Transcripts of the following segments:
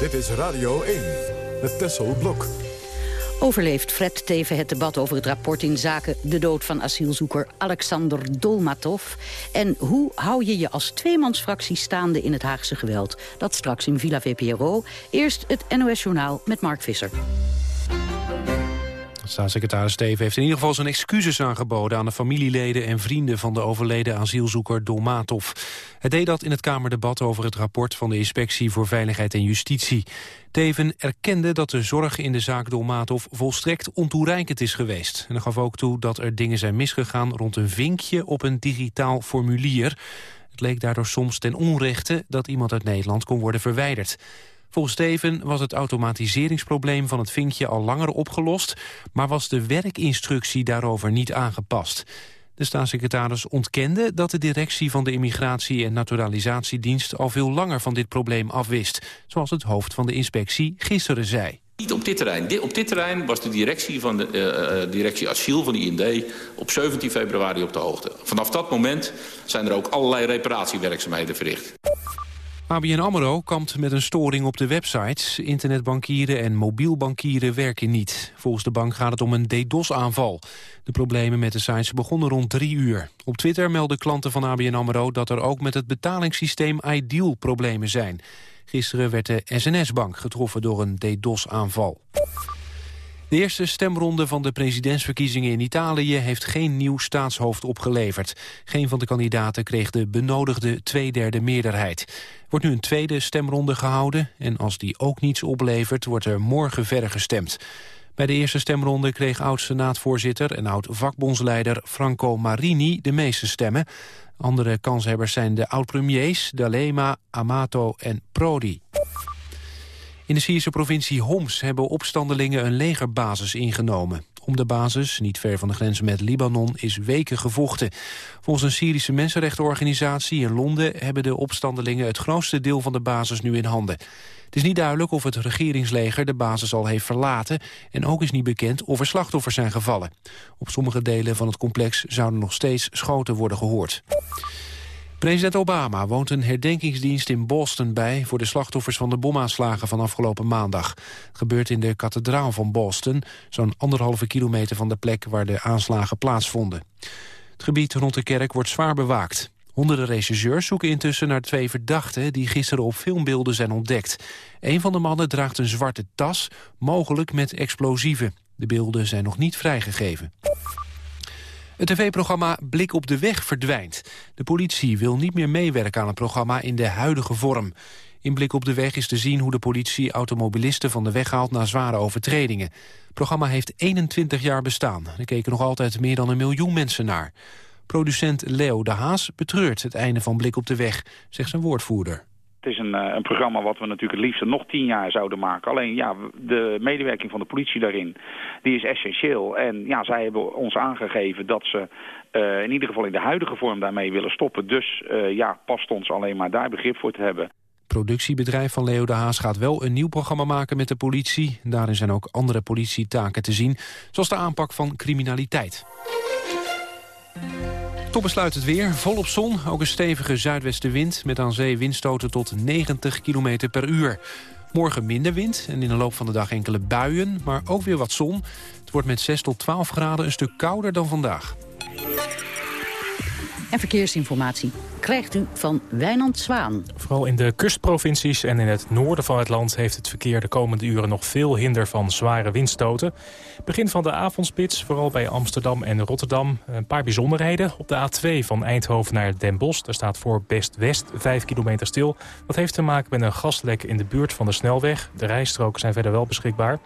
Dit is Radio 1, het Tessel Blok. Overleeft Fred Teven het debat over het rapport in zaken de dood van asielzoeker Alexander Dolmatov? En hoe hou je je als tweemansfractie staande in het Haagse geweld? Dat straks in Villa VPRO. Eerst het NOS Journaal met Mark Visser. Staatssecretaris Steven heeft in ieder geval zijn excuses aangeboden... aan de familieleden en vrienden van de overleden asielzoeker Dolmatov. Hij deed dat in het Kamerdebat over het rapport van de Inspectie voor Veiligheid en Justitie. Teven erkende dat de zorg in de zaak Dolmatov volstrekt ontoereikend is geweest. En hij gaf ook toe dat er dingen zijn misgegaan rond een vinkje op een digitaal formulier. Het leek daardoor soms ten onrechte dat iemand uit Nederland kon worden verwijderd. Volgens Steven was het automatiseringsprobleem van het vinkje al langer opgelost... maar was de werkinstructie daarover niet aangepast. De staatssecretaris ontkende dat de directie van de Immigratie- en Naturalisatiedienst al veel langer van dit probleem afwist, zoals het hoofd van de inspectie gisteren zei. Niet op dit terrein. Op dit terrein was de directie van de uh, directie asiel van de IND op 17 februari op de hoogte. Vanaf dat moment zijn er ook allerlei reparatiewerkzaamheden verricht. ABN AMRO kampt met een storing op de websites. Internetbankieren en mobiel bankieren werken niet. Volgens de bank gaat het om een DDoS-aanval. De problemen met de sites begonnen rond drie uur. Op Twitter melden klanten van ABN AMRO dat er ook met het betalingssysteem Ideal problemen zijn. Gisteren werd de SNS-bank getroffen door een DDoS-aanval. De eerste stemronde van de presidentsverkiezingen in Italië heeft geen nieuw staatshoofd opgeleverd. Geen van de kandidaten kreeg de benodigde tweederde meerderheid. Er wordt nu een tweede stemronde gehouden en als die ook niets oplevert wordt er morgen verder gestemd. Bij de eerste stemronde kreeg oud-senaatvoorzitter en oud-vakbondsleider Franco Marini de meeste stemmen. Andere kanshebbers zijn de oud-premiers D'Alema, Amato en Prodi. In de Syrische provincie Homs hebben opstandelingen een legerbasis ingenomen. Om de basis, niet ver van de grens met Libanon, is weken gevochten. Volgens een Syrische mensenrechtenorganisatie in Londen... hebben de opstandelingen het grootste deel van de basis nu in handen. Het is niet duidelijk of het regeringsleger de basis al heeft verlaten... en ook is niet bekend of er slachtoffers zijn gevallen. Op sommige delen van het complex zouden nog steeds schoten worden gehoord. President Obama woont een herdenkingsdienst in Boston bij... voor de slachtoffers van de bomaanslagen van afgelopen maandag. Het gebeurt in de kathedraal van Boston... zo'n anderhalve kilometer van de plek waar de aanslagen plaatsvonden. Het gebied rond de kerk wordt zwaar bewaakt. Honderden rechercheurs zoeken intussen naar twee verdachten... die gisteren op filmbeelden zijn ontdekt. Een van de mannen draagt een zwarte tas, mogelijk met explosieven. De beelden zijn nog niet vrijgegeven. Het tv-programma Blik op de Weg verdwijnt. De politie wil niet meer meewerken aan het programma in de huidige vorm. In Blik op de Weg is te zien hoe de politie automobilisten van de weg haalt na zware overtredingen. Het programma heeft 21 jaar bestaan. Er keken nog altijd meer dan een miljoen mensen naar. Producent Leo de Haas betreurt het einde van Blik op de Weg, zegt zijn woordvoerder. Het is een, eh, een programma wat we natuurlijk het liefst nog tien jaar zouden maken. Alleen ja, de medewerking van de politie daarin, die is essentieel. En ja, zij hebben ons aangegeven dat ze uh, in ieder geval in de huidige vorm daarmee willen stoppen. Dus uh, ja, past ons alleen maar daar begrip voor te hebben. Productiebedrijf van Leo de Haas gaat wel een nieuw programma maken met de politie. Daarin zijn ook andere politietaken te zien, zoals de aanpak van criminaliteit. Tot besluit het weer. Volop zon, ook een stevige zuidwestenwind... met aan zee windstoten tot 90 km per uur. Morgen minder wind en in de loop van de dag enkele buien... maar ook weer wat zon. Het wordt met 6 tot 12 graden een stuk kouder dan vandaag. Verkeersinformatie krijgt u van Wijnand Zwaan. Vooral in de kustprovincies en in het noorden van het land... heeft het verkeer de komende uren nog veel hinder van zware windstoten. Begin van de avondspits, vooral bij Amsterdam en Rotterdam. Een paar bijzonderheden. Op de A2 van Eindhoven naar Den Bosch... daar staat voor Best West 5 kilometer stil. Dat heeft te maken met een gaslek in de buurt van de snelweg. De rijstroken zijn verder wel beschikbaar.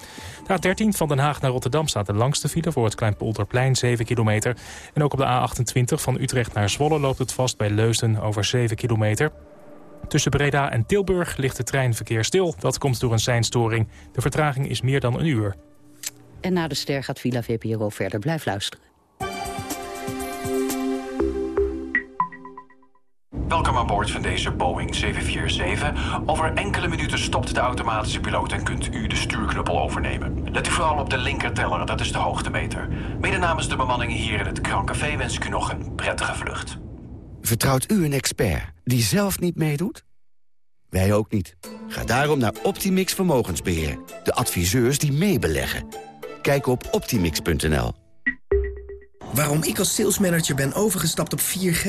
De A13 van Den Haag naar Rotterdam staat de langste file... voor het Kleinpolderplein 7 kilometer. En ook op de A28 van Utrecht naar Zwolle loopt het vast bij Leusden over 7 kilometer. Tussen Breda en Tilburg ligt het treinverkeer stil. Dat komt door een seinstoring. De vertraging is meer dan een uur. En na de ster gaat Villa VPRO verder. Blijf luisteren. Welkom aan boord van deze Boeing 747. Over enkele minuten stopt de automatische piloot en kunt u de stuurknuppel overnemen. Let u vooral op de linkerteller, dat is de hoogtemeter. Mede namens de bemanning hier in het Krancafé wens ik u nog een prettige vlucht. Vertrouwt u een expert die zelf niet meedoet? Wij ook niet. Ga daarom naar Optimix Vermogensbeheer. De adviseurs die meebeleggen. Kijk op optimix.nl. Waarom ik als salesmanager ben overgestapt op 4G?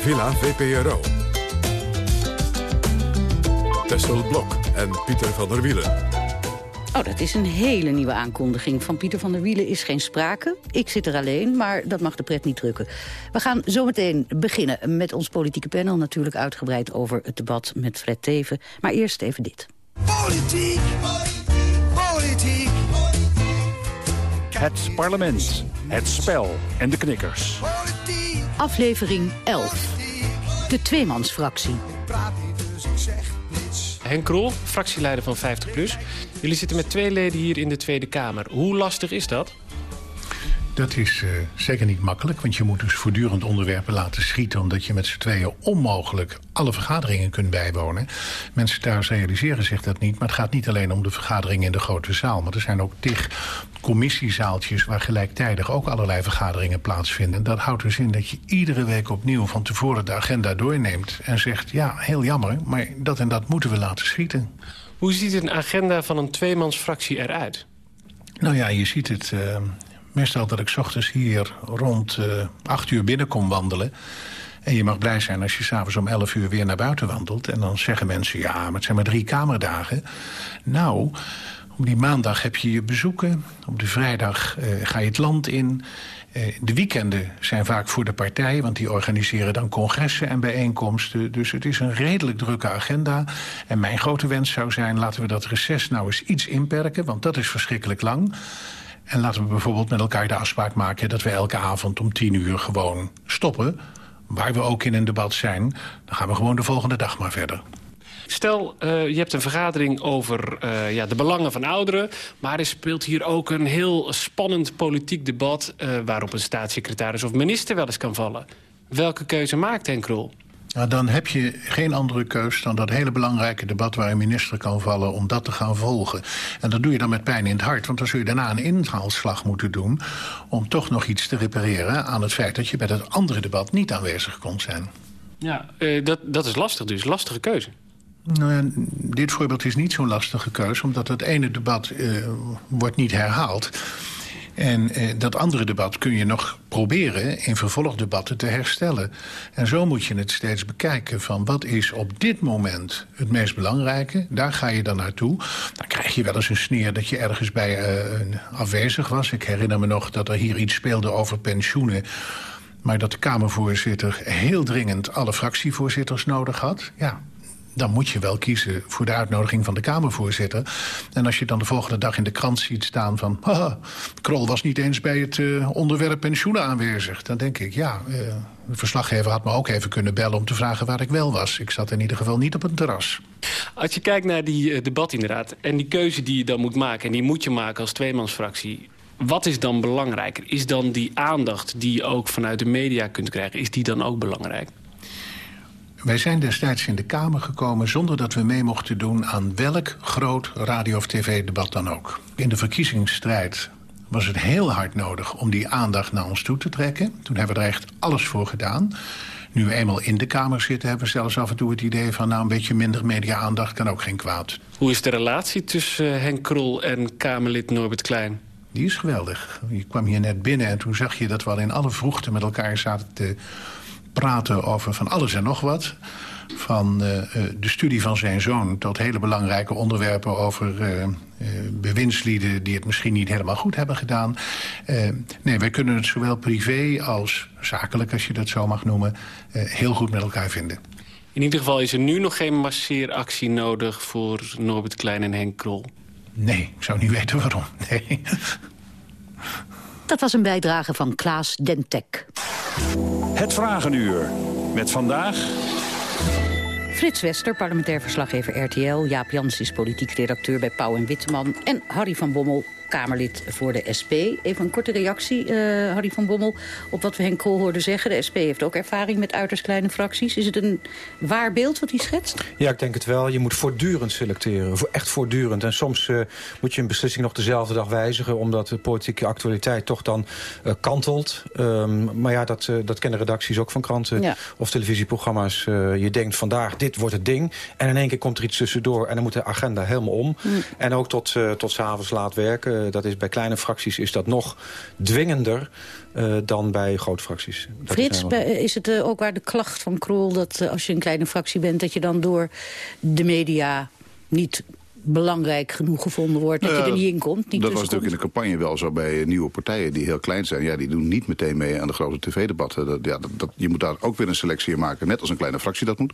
Villa VPRO. Tessel Blok en Pieter van der Wielen. Oh, dat is een hele nieuwe aankondiging. Van Pieter van der Wielen is geen sprake. Ik zit er alleen, maar dat mag de pret niet drukken. We gaan zometeen beginnen met ons politieke panel. Natuurlijk uitgebreid over het debat met Fred Teven. Maar eerst even dit. Politiek, politiek, Het parlement, het spel en de knikkers. Aflevering 11. De tweemansfractie. Henk Krol, fractieleider van 50PLUS. Jullie zitten met twee leden hier in de Tweede Kamer. Hoe lastig is dat? Dat is uh, zeker niet makkelijk, want je moet dus voortdurend onderwerpen laten schieten... omdat je met z'n tweeën onmogelijk alle vergaderingen kunt bijwonen. Mensen thuis realiseren zich dat niet, maar het gaat niet alleen om de vergaderingen in de grote zaal... maar er zijn ook tig commissiezaaltjes waar gelijktijdig ook allerlei vergaderingen plaatsvinden. Dat houdt dus in dat je iedere week opnieuw van tevoren de agenda doorneemt... en zegt, ja, heel jammer, maar dat en dat moeten we laten schieten. Hoe ziet een agenda van een tweemansfractie eruit? Nou ja, je ziet het uh, meestal dat ik ochtends hier rond uh, acht uur binnenkom wandelen. En je mag blij zijn als je s'avonds om 11 uur weer naar buiten wandelt. En dan zeggen mensen, ja, maar het zijn maar drie kamerdagen. Nou, op die maandag heb je je bezoeken. Op de vrijdag uh, ga je het land in. Uh, de weekenden zijn vaak voor de partij, want die organiseren dan congressen en bijeenkomsten. Dus het is een redelijk drukke agenda. En mijn grote wens zou zijn, laten we dat reces nou eens iets inperken... want dat is verschrikkelijk lang. En laten we bijvoorbeeld met elkaar de afspraak maken... dat we elke avond om tien uur gewoon stoppen. Waar we ook in een debat zijn, dan gaan we gewoon de volgende dag maar verder. Stel, uh, je hebt een vergadering over uh, ja, de belangen van ouderen... maar er speelt hier ook een heel spannend politiek debat... Uh, waarop een staatssecretaris of minister wel eens kan vallen. Welke keuze maakt Henk Krol? Nou, dan heb je geen andere keus dan dat hele belangrijke debat... waar een minister kan vallen, om dat te gaan volgen. En dat doe je dan met pijn in het hart. Want dan zul je daarna een inhaalslag moeten doen... om toch nog iets te repareren aan het feit... dat je bij dat andere debat niet aanwezig kon zijn. Ja, uh, dat, dat is lastig dus. Lastige keuze. Nou ja, dit voorbeeld is niet zo'n lastige keuze... omdat het ene debat uh, wordt niet herhaald... En eh, dat andere debat kun je nog proberen in vervolgdebatten te herstellen. En zo moet je het steeds bekijken van wat is op dit moment het meest belangrijke. Daar ga je dan naartoe. Dan krijg je wel eens een sneer dat je ergens bij uh, afwezig was. Ik herinner me nog dat er hier iets speelde over pensioenen maar dat de Kamervoorzitter heel dringend alle fractievoorzitters nodig had. Ja, dan moet je wel kiezen voor de uitnodiging van de Kamervoorzitter. En als je dan de volgende dag in de krant ziet staan van... Haha, Krol was niet eens bij het uh, onderwerp pensioenen aanwezig... dan denk ik, ja, uh, de verslaggever had me ook even kunnen bellen... om te vragen waar ik wel was. Ik zat in ieder geval niet op een terras. Als je kijkt naar die uh, debat inderdaad... en die keuze die je dan moet maken... en die moet je maken als tweemansfractie... Wat is dan belangrijker? Is dan die aandacht die je ook vanuit de media kunt krijgen... is die dan ook belangrijk? Wij zijn destijds in de Kamer gekomen zonder dat we mee mochten doen aan welk groot radio- of tv-debat dan ook. In de verkiezingsstrijd was het heel hard nodig om die aandacht naar ons toe te trekken. Toen hebben we er echt alles voor gedaan. Nu we eenmaal in de Kamer zitten, hebben we zelfs af en toe het idee van... nou, een beetje minder media-aandacht kan ook geen kwaad. Hoe is de relatie tussen uh, Henk Krol en Kamerlid Norbert Klein? Die is geweldig. Je kwam hier net binnen en toen zag je dat we al in alle vroegte met elkaar zaten te praten over van alles en nog wat. Van uh, de studie van zijn zoon tot hele belangrijke onderwerpen over uh, bewindslieden die het misschien niet helemaal goed hebben gedaan. nee, wij kunnen het zowel privé als zakelijk, als je dat zo mag noemen, heel goed met elkaar vinden. In ieder geval is er nu nog geen masseeractie nodig voor Norbert Klein en Henk Krol. Nee, ik zou niet weten waarom. Nee. Dat was een bijdrage van Klaas Dentek. Het Vragenuur. Met vandaag... Frits Wester, parlementair verslaggever RTL. Jaap Jans is politiek redacteur bij Pauw en Witteman. En Harry van Bommel, Kamerlid voor de SP. Even een korte reactie, uh, Harry van Bommel, op wat we Henk Krol hoorden zeggen. De SP heeft ook ervaring met uiterst kleine fracties. Is het een waar beeld wat hij schetst? Ja, ik denk het wel. Je moet voortdurend selecteren. Echt voortdurend. En soms uh, moet je een beslissing nog dezelfde dag wijzigen... omdat de politieke actualiteit toch dan uh, kantelt. Um, maar ja, dat, dat kennen redacties ook van kranten ja. of televisieprogramma's. je denkt vandaag, dit wordt het ding. En in één keer komt er iets tussendoor en dan moet de agenda helemaal om. Mm. En ook tot, tot s'avonds laat werken. Eh, dat is bij kleine fracties is dat nog dwingender uh, dan bij grote fracties. Dat Frits, is, is het uh, ook waar de klacht van Krol... dat als je een kleine fractie bent... dat je dan door de media niet belangrijk genoeg gevonden wordt dat je er niet in komt. Niet dat was natuurlijk in de campagne wel zo bij nieuwe partijen die heel klein zijn. Ja, die doen niet meteen mee aan de grote tv-debatten. Dat, ja, dat, dat, je moet daar ook weer een selectie in maken, net als een kleine fractie dat moet.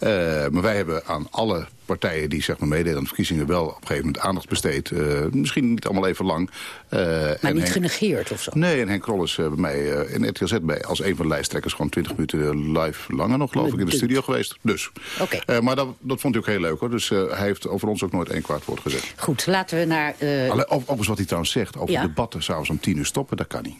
Uh, maar wij hebben aan alle partijen die zeg maar, meededen aan de verkiezingen... wel op een gegeven moment aandacht besteed. Uh, misschien niet allemaal even lang. Uh, maar en niet Henk, genegeerd of zo? Nee, en Henk Krol is uh, bij mij in RTLZ bij, als een van de lijsttrekkers... gewoon 20 minuten live langer nog, geloof ik, in de studio geweest. Dus. Okay. maar dat, dat vond hij ook heel leuk, hoor. Dus hij heeft over ons ook nooit één kwaad woord gezegd. Goed, laten we naar... Alleen, overigens wat hij trouwens zegt, over ja? debatten s'avonds om tien uur stoppen, dat kan niet.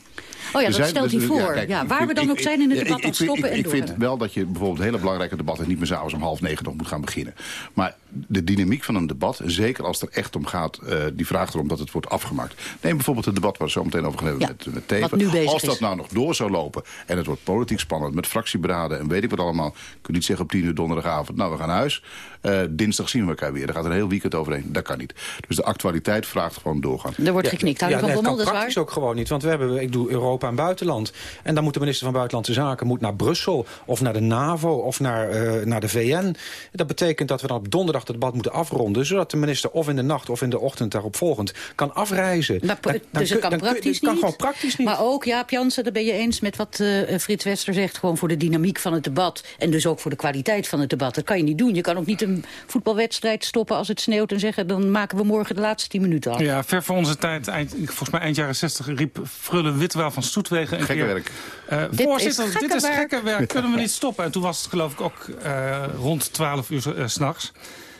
Oh ja, dat stelt hij voor. Ja, kijk, ja, waar we dan ook zijn in het debat, dan stoppen en Ik vind wel dat je bijvoorbeeld hele belangrijke debatten... niet meer s'avonds om half negen nog moet gaan beginnen. Maar de dynamiek van een debat, zeker als het er echt om gaat... Uh, die vraagt erom dat het wordt afgemaakt. Neem bijvoorbeeld het debat waar we zo meteen over gaan hebben met, met Teven. Als dat nou nog door zou lopen en het wordt politiek spannend... met fractieberaden en weet ik wat allemaal... kun je niet zeggen op tien uur donderdagavond... nou, we gaan naar huis. Uh, dinsdag zien we elkaar weer. Daar gaat er een heel weekend overheen. Dat kan niet. Dus de actualiteit vraagt gewoon doorgaan. Er wordt geknikt. Ja, ja, van nee, Bommel, dat praktisch ook gewoon niet. Want we hebben, ik doe Europa en buitenland. En dan moet de minister van Buitenlandse Zaken moet naar Brussel... of naar de NAVO of naar, uh, naar de VN. Dat betekent dat we dan op donderdag het debat moeten afronden... zodat de minister of in de nacht of in de ochtend daarop volgend kan afreizen. Maar, dan, dus het kan praktisch kan gewoon praktisch niet. Maar ook, Jaap Jansen, daar ben je eens met wat uh, Frits Wester zegt... gewoon voor de dynamiek van het debat en dus ook voor de kwaliteit van het debat. Dat kan je niet doen. Je kan ook niet een voetbalwedstrijd stoppen als het sneeuwt... en zeggen, dan maken we morgen de laatste tien minuten af. Ja, ver voor onze tijd, eind, volgens mij eind jaren 60... riep Frulle Witwel van Stoetwegen... Gekke werk. Uh, dit voorzitter, is dit is gekke werk, kunnen we niet stoppen? En toen was het geloof ik ook uh, rond 12 uur uh, s'nachts.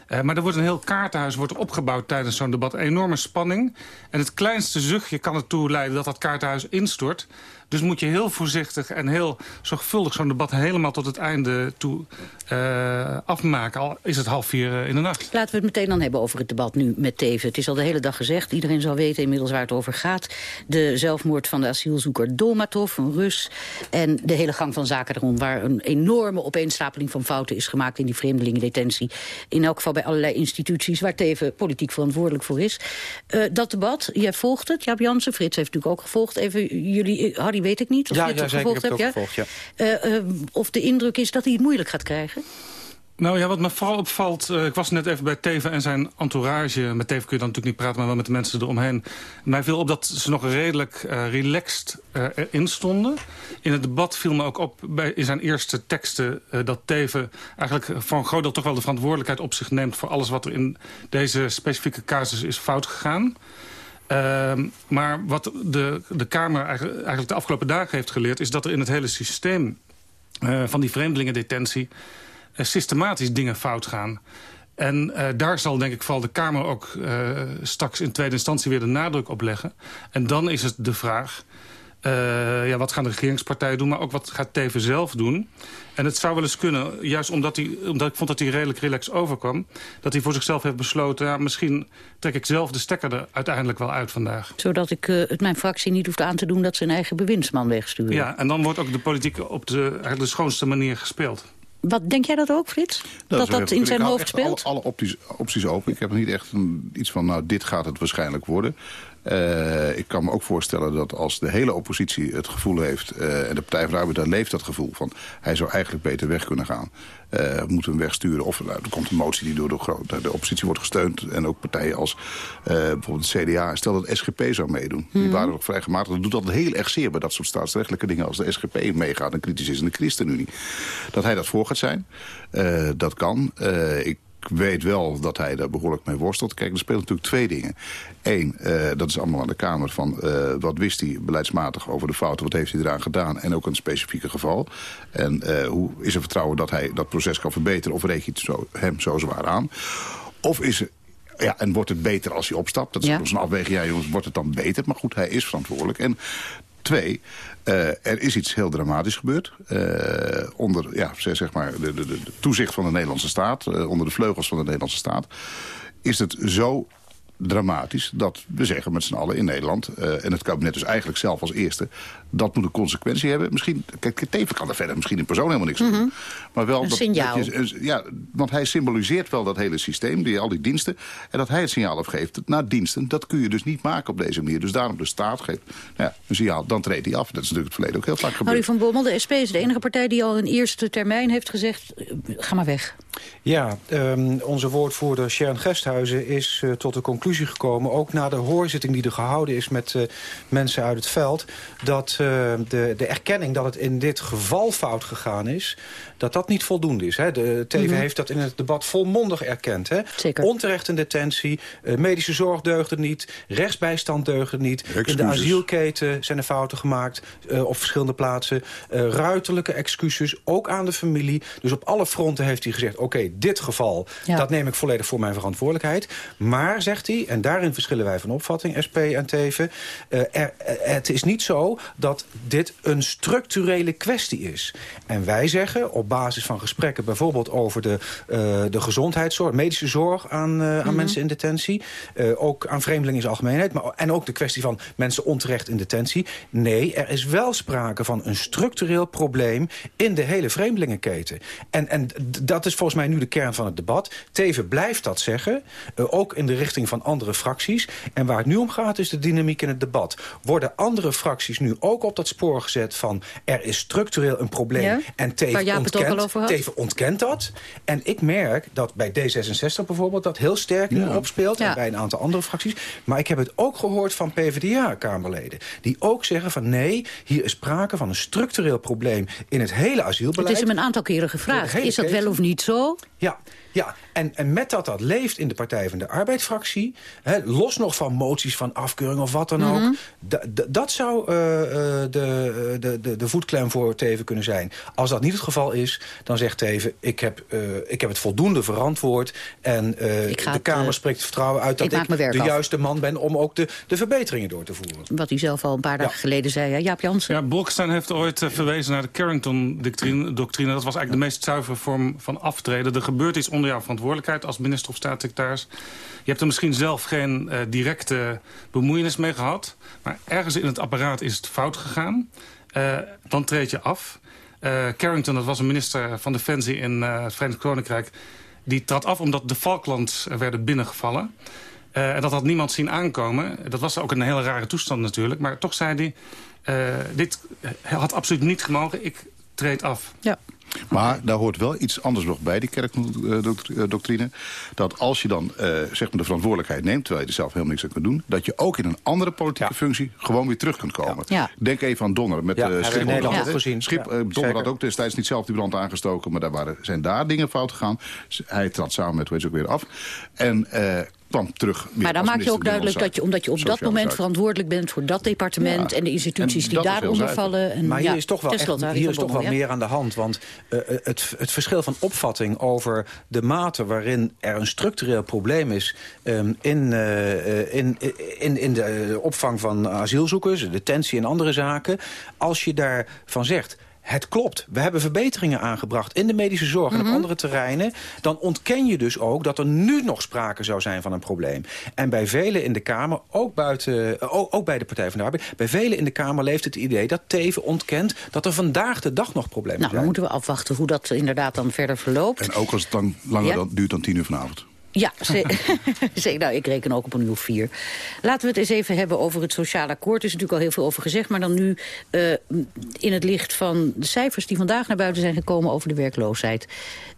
Uh, maar er wordt een heel kaartenhuis wordt opgebouwd tijdens zo'n debat. Enorme spanning. En het kleinste zuchtje kan ertoe leiden dat dat kaartenhuis instort. Dus moet je heel voorzichtig en heel zorgvuldig zo'n debat helemaal tot het einde toe uh, afmaken. Al is het half vier uh, in de nacht. Laten we het meteen dan hebben over het debat nu met Teven. Het is al de hele dag gezegd. Iedereen zal weten inmiddels waar het over gaat. De zelfmoord van de asielzoeker Dolmatov, een Rus. En de hele gang van zaken erom. Waar een enorme opeenstapeling van fouten is gemaakt in die vreemdelingendetentie. In elk geval bij allerlei instituties waar Teven politiek verantwoordelijk voor is. Uh, dat debat, jij volgt het. Jaap Jansen, Frits heeft natuurlijk ook gevolgd. Even jullie, Weet ik niet of ja, je het ja, gevolgd hebt. Ja? Gevolgd, ja. Uh, uh, of de indruk is dat hij het moeilijk gaat krijgen? Nou ja, wat me vooral opvalt... Uh, ik was net even bij Teven en zijn entourage. Met Teven kun je dan natuurlijk niet praten, maar wel met de mensen eromheen. Mij viel op dat ze nog redelijk uh, relaxed uh, erin stonden. In het debat viel me ook op bij, in zijn eerste teksten... dat Teven eigenlijk voor een groot deel toch wel de verantwoordelijkheid op zich neemt... voor alles wat er in deze specifieke casus is fout gegaan. Uh, maar wat de, de Kamer eigenlijk, de afgelopen dagen heeft geleerd... is dat er in het hele systeem uh, van die vreemdelingendetentie... Uh, systematisch dingen fout gaan. En uh, daar zal denk ik vooral de Kamer ook straks in tweede instantie weer de nadruk op leggen. En dan is het de vraag... Ja, wat gaan de regeringspartijen doen, maar ook wat gaat Teven zelf doen. En het zou wel eens kunnen, juist omdat, hij, omdat ik vond dat hij redelijk relaxed overkwam... dat hij voor zichzelf heeft besloten, ja, misschien trek ik zelf de stekker er uiteindelijk wel uit vandaag. Zodat ik uh, het mijn fractie niet hoeft aan te doen dat ze een eigen bewindsman wegsturen. Ja, en dan wordt ook de politiek op de, eigenlijk de schoonste manier gespeeld. Wat denk jij dat ook, Frits? Dat dat, dat in zijn hoofd speelt? Alle, alle opties, opties, open. Ik heb niet echt een, iets van, nou, dit gaat het waarschijnlijk worden. Uh, ik kan me ook voorstellen dat als de hele oppositie het gevoel heeft... Uh, en de Partij van de Arbeid, daar leeft dat gevoel van... hij zou eigenlijk beter weg kunnen gaan. Uh, moeten hem wegsturen. Of nou, er komt een motie die door de, de oppositie wordt gesteund. En ook partijen als bijvoorbeeld het CDA. Stel dat SGP zou meedoen. Mm. Die Mhm. waren ook vrij gematigd. Dat doet altijd heel erg zeer bij dat soort staatsrechtelijke dingen. Als de SGP meegaat en kritisch is in de ChristenUnie. Dat hij dat voor gaat zijn. dat kan. ik weet wel dat hij daar behoorlijk mee worstelt. Kijk, er speelt natuurlijk twee dingen. Eén, uh, dat is allemaal aan de Kamer van uh, wat wist hij beleidsmatig over de fouten, wat heeft hij eraan gedaan en ook een specifieke geval. En uh, hoe is er vertrouwen dat hij dat proces kan verbeteren of reken je het zo, hem zo zwaar aan? Of is er ja, en wordt het beter als hij opstapt? Dat is ja. een afweging. Ja, jongens, wordt het dan beter? Maar goed, hij is verantwoordelijk. En twee, uh, er is iets heel dramatisch gebeurd. Uh, onder ja, zeg maar de, de, de, toezicht van de Nederlandse staat. Uh, onder de vleugels van de Nederlandse staat. Is het zo dramatisch dat we zeggen met z'n allen in Nederland... En het kabinet dus eigenlijk zelf als eerste... dat moet een consequentie hebben. Misschien, kijk, Teven kan er verder misschien in persoon helemaal niks aan doen. Mm -hmm. Maar wel een dat, signaal. Dat je, ja, want hij symboliseert wel dat hele systeem, die, al die diensten... en dat hij het signaal afgeeft naar diensten... dat kun je dus niet maken op deze manier. Dus daarom de staat geeft nou ja, een signaal, dan treedt hij af. Dat is natuurlijk het verleden ook heel vaak gebeurd. Harry van Bommel, de SP is de enige partij die al een eerste termijn heeft gezegd... ga maar weg. Ja, um, onze woordvoerder Sharon Gesthuizen is uh, tot de conclusie gekomen... ook na de hoorzitting die er gehouden is met uh, mensen uit het veld... dat uh, de, de erkenning dat het in dit geval fout gegaan is... dat dat niet voldoende is. Hè. De TV mm -hmm. heeft dat in het debat volmondig erkend. Hè. Zeker. Onterecht in detentie, medische zorg deugde niet... rechtsbijstand deugde niet. Excuses. In de asielketen zijn er fouten gemaakt op verschillende plaatsen. ruiterlijke excuses, ook aan de familie. Dus op alle fronten heeft hij gezegd... oké, okay, dit geval, ja. dat neem ik volledig voor mijn verantwoordelijkheid. Maar, zegt hij, en daarin verschillen wij van opvatting, SP en Teven... Uh, er, het is niet zo dat dit een structurele kwestie is. En wij zeggen, op basis van gesprekken... bijvoorbeeld over de, uh, de gezondheidszorg, medische zorg aan, uh, aan mm -hmm. mensen in detentie... ook aan vreemdelingen in zijn algemeenheid... Maar, en ook de kwestie van mensen onterecht in detentie. Nee, er is wel sprake van een structureel probleem... in de hele vreemdelingenketen. En, en dat is volgens mij nu de kern van het debat. Teven blijft dat zeggen, ook in de richting van andere fracties. En waar het nu om gaat is de dynamiek in het debat. Worden andere fracties nu ook op dat spoor gezet van... er is structureel een probleem ja? en Teven ontkent, Teven ontkent dat. En ik merk dat bij D66 bijvoorbeeld dat heel sterk nu ja. opspeelt... Ja. en bij een aantal andere fracties. Maar ik heb het ook gehoord van PvdA-kamerleden... die ook zeggen van nee, hier is sprake van een structureel probleem... in het hele asielbeleid. Het is hem een aantal keren gevraagd. Is dat wel of niet zo? Ja, ja. En, en met dat dat leeft in de Partij van de Arbeidsfractie... Hè, los nog van moties van afkeuring of wat dan ook... Mhm. dat zou uh, uh, de, de, de, de voetklem voor Teven kunnen zijn. Als dat niet het geval is, dan zegt Teven... ik heb, uh, ik heb het voldoende verantwoord... en de Kamer spreekt vertrouwen uit dat ik, ik de af. juiste man ben... om ook de, de verbeteringen door te voeren. Wat u zelf al een paar dagen ja. geleden zei, hè? Jaap Jansen. Ja, Bolkestein heeft ooit verwezen naar de Carrington-doctrine. Dat was eigenlijk de meest zuivere vorm van aftreden. Er gebeurt iets onder jouw verantwoordelijkheid als minister of staatssecretaris. Je hebt er misschien zelf geen uh, directe bemoeienis mee gehad. Maar ergens in het apparaat is het fout gegaan. Uh, dan treed je af. Uh, Carrington, dat was een minister van Defensie in het Verenigd Koninkrijk... die trad af omdat de Falklands werden binnengevallen. en dat had niemand zien aankomen. Dat was ook een hele rare toestand natuurlijk. Maar toch zei hij, dit had absoluut niet gemogen. Ik treed af. Ja. Maar daar hoort wel iets anders nog bij, die kerkdoctrine. Dat als je dan uh, zeg maar de verantwoordelijkheid neemt... terwijl je er zelf helemaal niks aan kunt doen... dat je ook in een andere politieke ja. functie gewoon weer terug kunt komen. Ja. Denk even aan Donner met ja, Schiphol. Ja. Gezien. Schip, uh, Donner had ook destijds niet zelf die brand aangestoken... maar daar waren, zijn daar dingen fout gegaan. Hij trad samen met, weet je ook weer af. En kwam terug. Maar dan maak je ook duidelijk dat je, omdat je op dat moment zaak. verantwoordelijk bent voor dat departement ja. en de instituties en die daaronder vallen. En, maar hier ja, is toch wel, echt, hier is toch wel ja? meer aan de hand. Want uh, het, het verschil van opvatting over de mate waarin er een structureel probleem is um, in, uh, in, in, in de opvang van asielzoekers, detentie en andere zaken. Als je daarvan zegt het klopt. We hebben verbeteringen aangebracht in de medische zorg en mm -hmm. op andere terreinen. Dan ontken je dus ook dat er nu nog sprake zou zijn van een probleem. En bij velen in de Kamer, ook, buiten, ook, ook bij de Partij van de Arbeid... bij velen in de Kamer leeft het idee dat Teven ontkent... dat er vandaag de dag nog problemen nou, zijn. Nou, dan moeten we afwachten hoe dat inderdaad dan verder verloopt. En ook als het dan langer ja? dan, duurt dan tien uur vanavond. Ja, ze, nou, ik reken ook op een uur vier. Laten we het eens even hebben over het sociaal akkoord. Er is natuurlijk al heel veel over gezegd. Maar dan nu uh, in het licht van de cijfers die vandaag naar buiten zijn gekomen over de werkloosheid.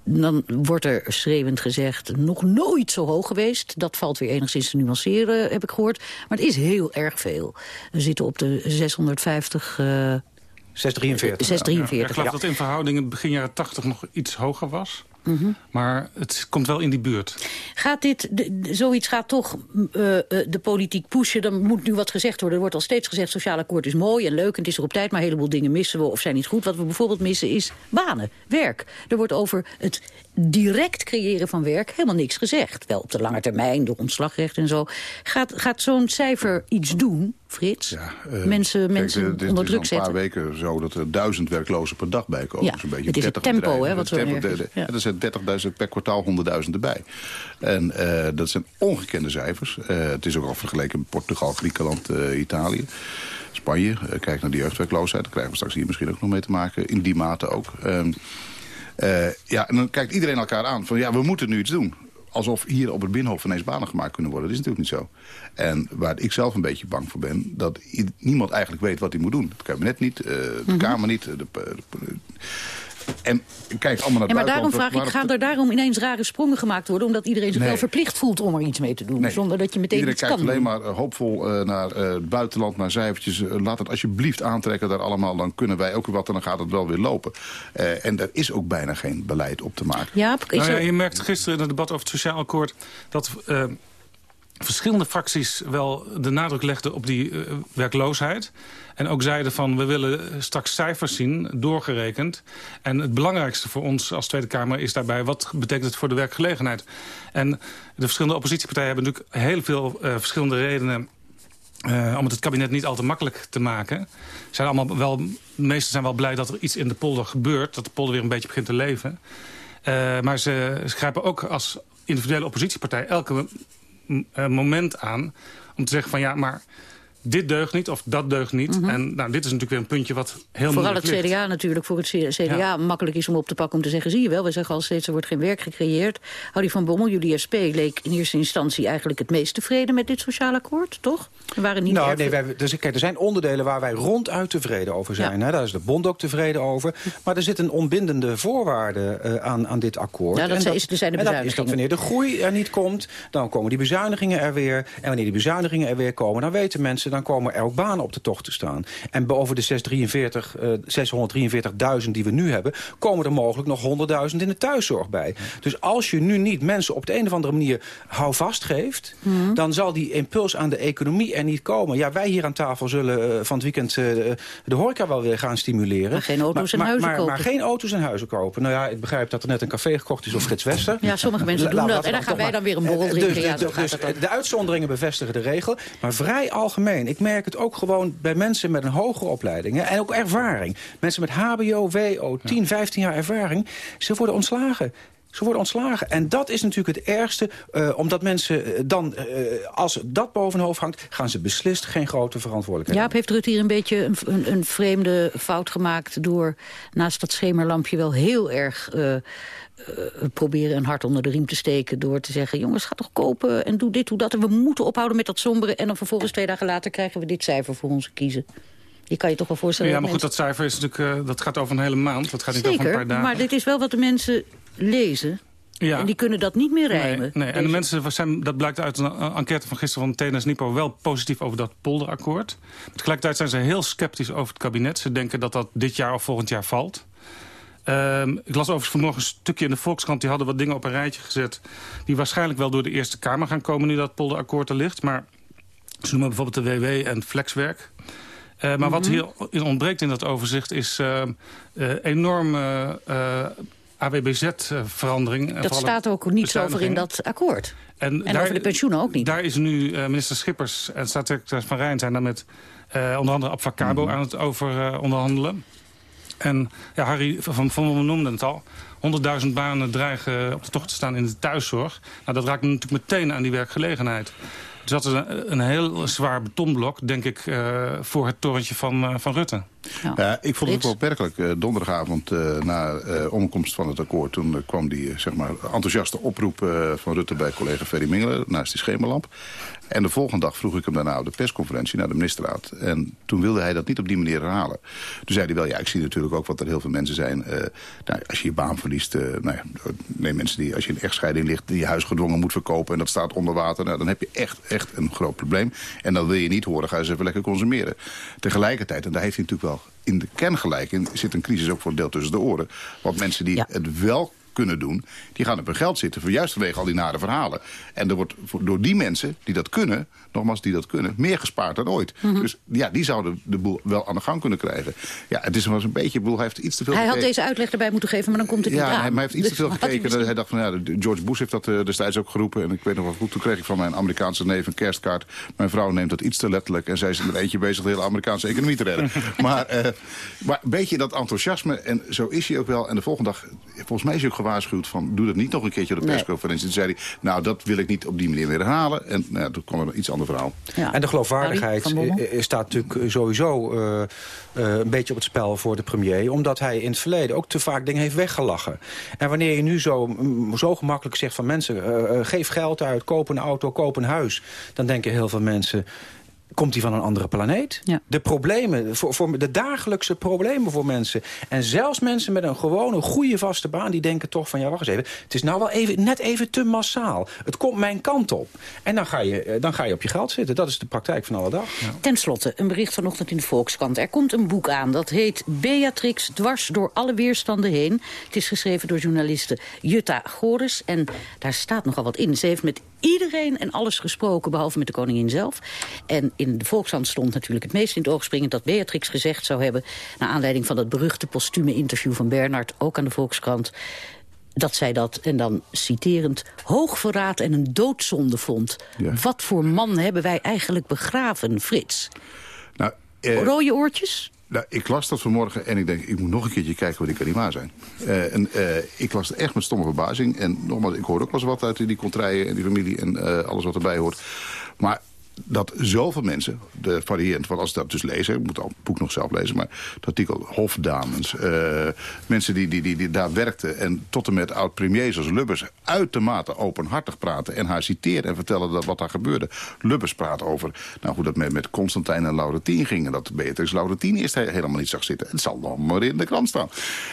Dan wordt er schreeuwend gezegd, nog nooit zo hoog geweest. Dat valt weer enigszins te nuanceren, heb ik gehoord. Maar het is heel erg veel. We zitten op de 650... Uh, 643. 643, ja, ik geloof dat in verhouding begin jaren 80 nog iets hoger was. Mhm. Maar het komt wel in die buurt. Gaat dit, zoiets gaat toch uh, de politiek pushen? Dan moet nu wat gezegd worden. Er wordt al steeds gezegd, sociaal akkoord is mooi en leuk... en het is er op tijd, maar een heleboel dingen missen we of zijn niet goed. Wat we bijvoorbeeld missen is banen, werk. Er wordt over het direct creëren van werk helemaal niks gezegd. Wel op de lange termijn, door ontslagrecht en zo. Gaat, gaat zo'n cijfer iets doen, Frits? Ja, uh, mensen mensen kijk, onder druk zetten? Het is een paar weken zo dat er duizend werklozen per dag bij komen. Ja, dus een beetje het is het tempo, hè, wat we ja. Er zijn 30.000 per kwartaal, 100.000 erbij. En uh, dat zijn ongekende cijfers. Uh, het is ook al vergeleken met Portugal, Griekenland, Italië. Spanje, kijk naar die jeugdwerkloosheid. Daar krijgen we straks hier misschien ook nog mee te maken. In die mate ook. Ehm, uh, ja, en dan kijkt iedereen elkaar aan van ja, we moeten nu iets doen. Alsof hier op het Binnenhof ineens banen gemaakt kunnen worden. Dat is natuurlijk niet zo. En waar ik zelf een beetje bang voor ben... dat niemand eigenlijk weet wat hij moet doen. Het kabinet niet, uh, de mm -hmm. Kamer niet, de, de, de en kijk allemaal naar ja, maar daarom vraag ik, gaan er daarom ineens rare sprongen gemaakt worden... omdat iedereen zich wel verplicht voelt om er iets mee te doen... zonder dat je meteen iedereen iets kijkt alleen maar uh, hoopvol uh, naar uh, het buitenland, naar cijfertjes. laat het alsjeblieft aantrekken daar allemaal. Dan kunnen wij ook weer wat en dan gaat het wel weer lopen. en er is ook bijna geen beleid op te maken. Ja, nou ja, je merkt gisteren in het debat over het sociaal akkoord... dat verschillende fracties wel de nadruk legden op die uh, werkloosheid. En ook zeiden van we willen straks cijfers zien, doorgerekend. En het belangrijkste voor ons als Tweede Kamer is daarbij... wat betekent het voor de werkgelegenheid? En de verschillende oppositiepartijen hebben natuurlijk heel veel uh, verschillende redenen... Om het, het kabinet niet al te makkelijk te maken. Zijn allemaal wel, de meesten zijn wel blij dat er iets in de polder gebeurt. Dat de polder weer een beetje begint te leven. Maar ze, ze grijpen ook als individuele oppositiepartij... elke moment aan om te zeggen van ja, maar dit deugt niet of dat deugt niet. Mhm. En nou, dit is natuurlijk weer een puntje wat heel Vooral het CDA natuurlijk, voor het CDA makkelijk is om op te pakken... om te zeggen, zie je wel, we zeggen al steeds, er wordt geen werk gecreëerd. Houdie van Bommel, jullie SP, leek in eerste instantie eigenlijk het meest tevreden... met dit sociaal akkoord, toch? Er waren niet nou, nee, wij, dus, kijk, er zijn onderdelen waar wij ronduit tevreden over zijn. Hè? Daar is de bond ook tevreden over. Maar er zit een onbindende voorwaarde uh, aan, aan dit akkoord. Ja, dat, en dat, is, er zijn de bezuinigingen. dat is dat wanneer de groei er niet komt, dan komen die bezuinigingen er weer. En wanneer die bezuinigingen er weer komen, dan weten mensen... dan komen er ook banen op de tocht te staan. En boven de 643, uh, 643.000 die we nu hebben... komen er mogelijk nog 100.000 in de thuiszorg bij. Dus als je nu niet mensen op de een of andere manier houvast geeft... Mhm. dan zal die impuls aan de economie er niet komen. Ja, wij hier aan tafel zullen uh, van het weekend uh, de horeca wel weer gaan stimuleren. Maar geen auto's en huizen maar, kopen. Maar geen auto's en huizen kopen. Nou ja, ik begrijp dat er net een café gekocht is op Frits Wester. Ja, sommige mensen doen dat. En dan gaan wij dan weer een borrel drinken. Dus, dus, dus de uitzonderingen bevestigen de regel. Maar vrij algemeen. Ik merk het ook gewoon bij mensen met een hogere opleiding. Hè, en ook ervaring. Mensen met hbo, wo, 10, 15 jaar ervaring. Ze worden ontslagen. Ze worden ontslagen. En dat is natuurlijk het ergste. Uh, omdat mensen uh, dan, uh, als dat boven hoofd hangt... gaan ze beslist geen grote verantwoordelijkheid Jaap, heeft Rutte hier een beetje een, een, een, vreemde fout gemaakt... door naast dat schemerlampje wel heel erg... proberen een hart onder de riem te steken... door te zeggen, jongens, ga toch kopen en doe dit, doe dat. En we moeten ophouden met dat sombere. En dan vervolgens twee dagen later krijgen we dit cijfer voor onze kiezen. Je kan je toch wel voorstellen... Ja, maar goed, dat cijfer is natuurlijk, dat gaat over een hele maand. Dat gaat niet Zeker, over een paar dagen. maar dit is wel wat de mensen lezen. Ja. En die kunnen dat niet meer rijmen. Nee, nee. en de mensen zijn, dat blijkt uit een enquête van gisteren van TNS Nipo... wel positief over dat polderakkoord. Tegelijkertijd zijn ze heel sceptisch over het kabinet. Ze denken dat dat dit jaar of volgend jaar valt. Um, ik las overigens vanmorgen een stukje in de Volkskrant. Die hadden wat dingen op een rijtje gezet... die waarschijnlijk wel door de Eerste Kamer gaan komen... nu dat polderakkoord er ligt. Maar ze noemen bijvoorbeeld de WW en flexwerk... Uh, maar mm -hmm. wat hier ontbreekt in dat overzicht is uh, uh, enorm AWBZ-verandering. Dat staat ook niet over in dat akkoord. En, en daar, over de pensioenen ook niet. Daar is nu minister Schippers en staatssecretaris Van Rijn... zijn daar met uh, onder andere Abfacabo mm. aan het over uh, onderhandelen. En ja, Harry van, van noemde het al. 100.000 banen dreigen op de tocht te staan in de thuiszorg. Nou, dat raakt natuurlijk meteen aan die werkgelegenheid. Dus dat is een, heel zwaar betonblok, denk ik, uh, voor het torentje van, uh, van Rutte. Ja. ik vond het ook wel werkelijk. Uh, donderdagavond uh, na omkomst van het akkoord... toen kwam die zeg maar, enthousiaste oproep van Rutte bij collega Ferry Mingelen... naast die schemerlamp. En de volgende dag vroeg ik hem daarna op de persconferentie naar de ministerraad. En toen wilde hij dat niet op die manier herhalen. Toen zei hij wel, ja, ik zie natuurlijk ook wat er heel veel mensen zijn. Uh, nou, als je je baan verliest, uh, nou ja, nee, mensen die als je in echtscheiding ligt... die je huis gedwongen moet verkopen en dat staat onder water... Nou, dan heb je echt, echt een groot probleem. En dan wil je niet horen, ga eens even lekker consumeren. Tegelijkertijd, en daar heeft hij natuurlijk wel in de kern gelijk zit een crisis ook voor een deel tussen de oren. Want mensen die het wel kunnen doen... die gaan op hun geld zitten, voor juist vanwege al die nare verhalen. En er wordt door die mensen die dat kunnen, nogmaals die dat kunnen... meer gespaard dan ooit. Mhm. Dus ja, die zouden de boel wel aan de gang kunnen krijgen. Ja, het is wel eens een beetje, boel, hij heeft iets te veel Hij had deze uitleg erbij moeten geven, maar dan komt het ja, niet aan. Ja, hij heeft iets te veel gekeken. Hij, hij dacht van, ja, George Bush heeft dat uh, destijds ook geroepen. En ik weet nog wel goed, toen kreeg ik van mijn Amerikaanse neef een kerstkaart. Mijn vrouw neemt dat iets te letterlijk. En zij is met eentje bezig de hele Amerikaanse economie te redden. maar, uh, maar een beetje dat enthousiasme. En zo is hij ook wel. En de volgende dag, volgens mij is hij ook gewaarschuwd van... doe dat niet nog een keertje op de persconferentie. Toen zei hij, nou, dat wil ik niet op die manier weer herhalen. En nou, ja, toen kwam er een iets ander verhaal. Ja. En de geloofwaardigheid staat natuurlijk sowieso uh, uh, een beetje op het spel voor de premier. Omdat hij in het verleden ook te vaak dingen heeft weggelachen. En wanneer je nu zo, zo gemakkelijk zegt van mensen... Uh, geef geld uit, koop een auto, koop een huis... dan denken heel veel mensen komt hij van een andere planeet. Ja. De problemen, voor, voor de dagelijkse problemen voor mensen. En zelfs mensen met een gewone, goede vaste baan... die denken toch van, ja, wacht eens even... het is nou wel even, net even te massaal. Het komt mijn kant op. En dan ga je, eh, dan ga je op je geld zitten. Dat is de praktijk van alle dag. Ja. Ten slotte, een bericht vanochtend in de Volkskrant. Er komt een boek aan, dat heet Beatrix dwars door alle weerstanden heen. Het is geschreven door journaliste Jutta Goris. En daar staat nogal wat in. Ze heeft met iedereen en alles gesproken, behalve met de koningin zelf. En in de Volkshand stond natuurlijk het meest in het oog springend... dat Beatrix gezegd zou hebben... naar aanleiding van dat beruchte postume interview van Bernard... ook aan de Volkskrant dat zij dat, en dan citerend... hoogverraad en een doodzonde vond. Wat voor man hebben wij eigenlijk begraven, Frits? Nou, eh, Rode oortjes? Nou, ik las dat vanmorgen en ik denk, ik moet nog een keertje kijken wat die kan zijn. Uh, en uh, ik las het echt met stomme verbazing. En nogmaals, ik hoor ook wel wat uit die contraien en die familie en uh, alles wat erbij hoort. Maar dat zoveel mensen, de variant, want als ik dat dus lees... ik moet het boek nog zelf lezen, maar het artikel hofdames... Uh, mensen die, die, die, die, daar werkten en tot en met oud-premiers als Lubbers... uitermate openhartig praten en haar citeren en vertellen dat wat daar gebeurde. Lubbers praat over nou, hoe dat met, met Constantijn en Laurentien ging... en dat Beatrix Laurentien eerst helemaal niet zag zitten. Het zal dan maar in de krant staan.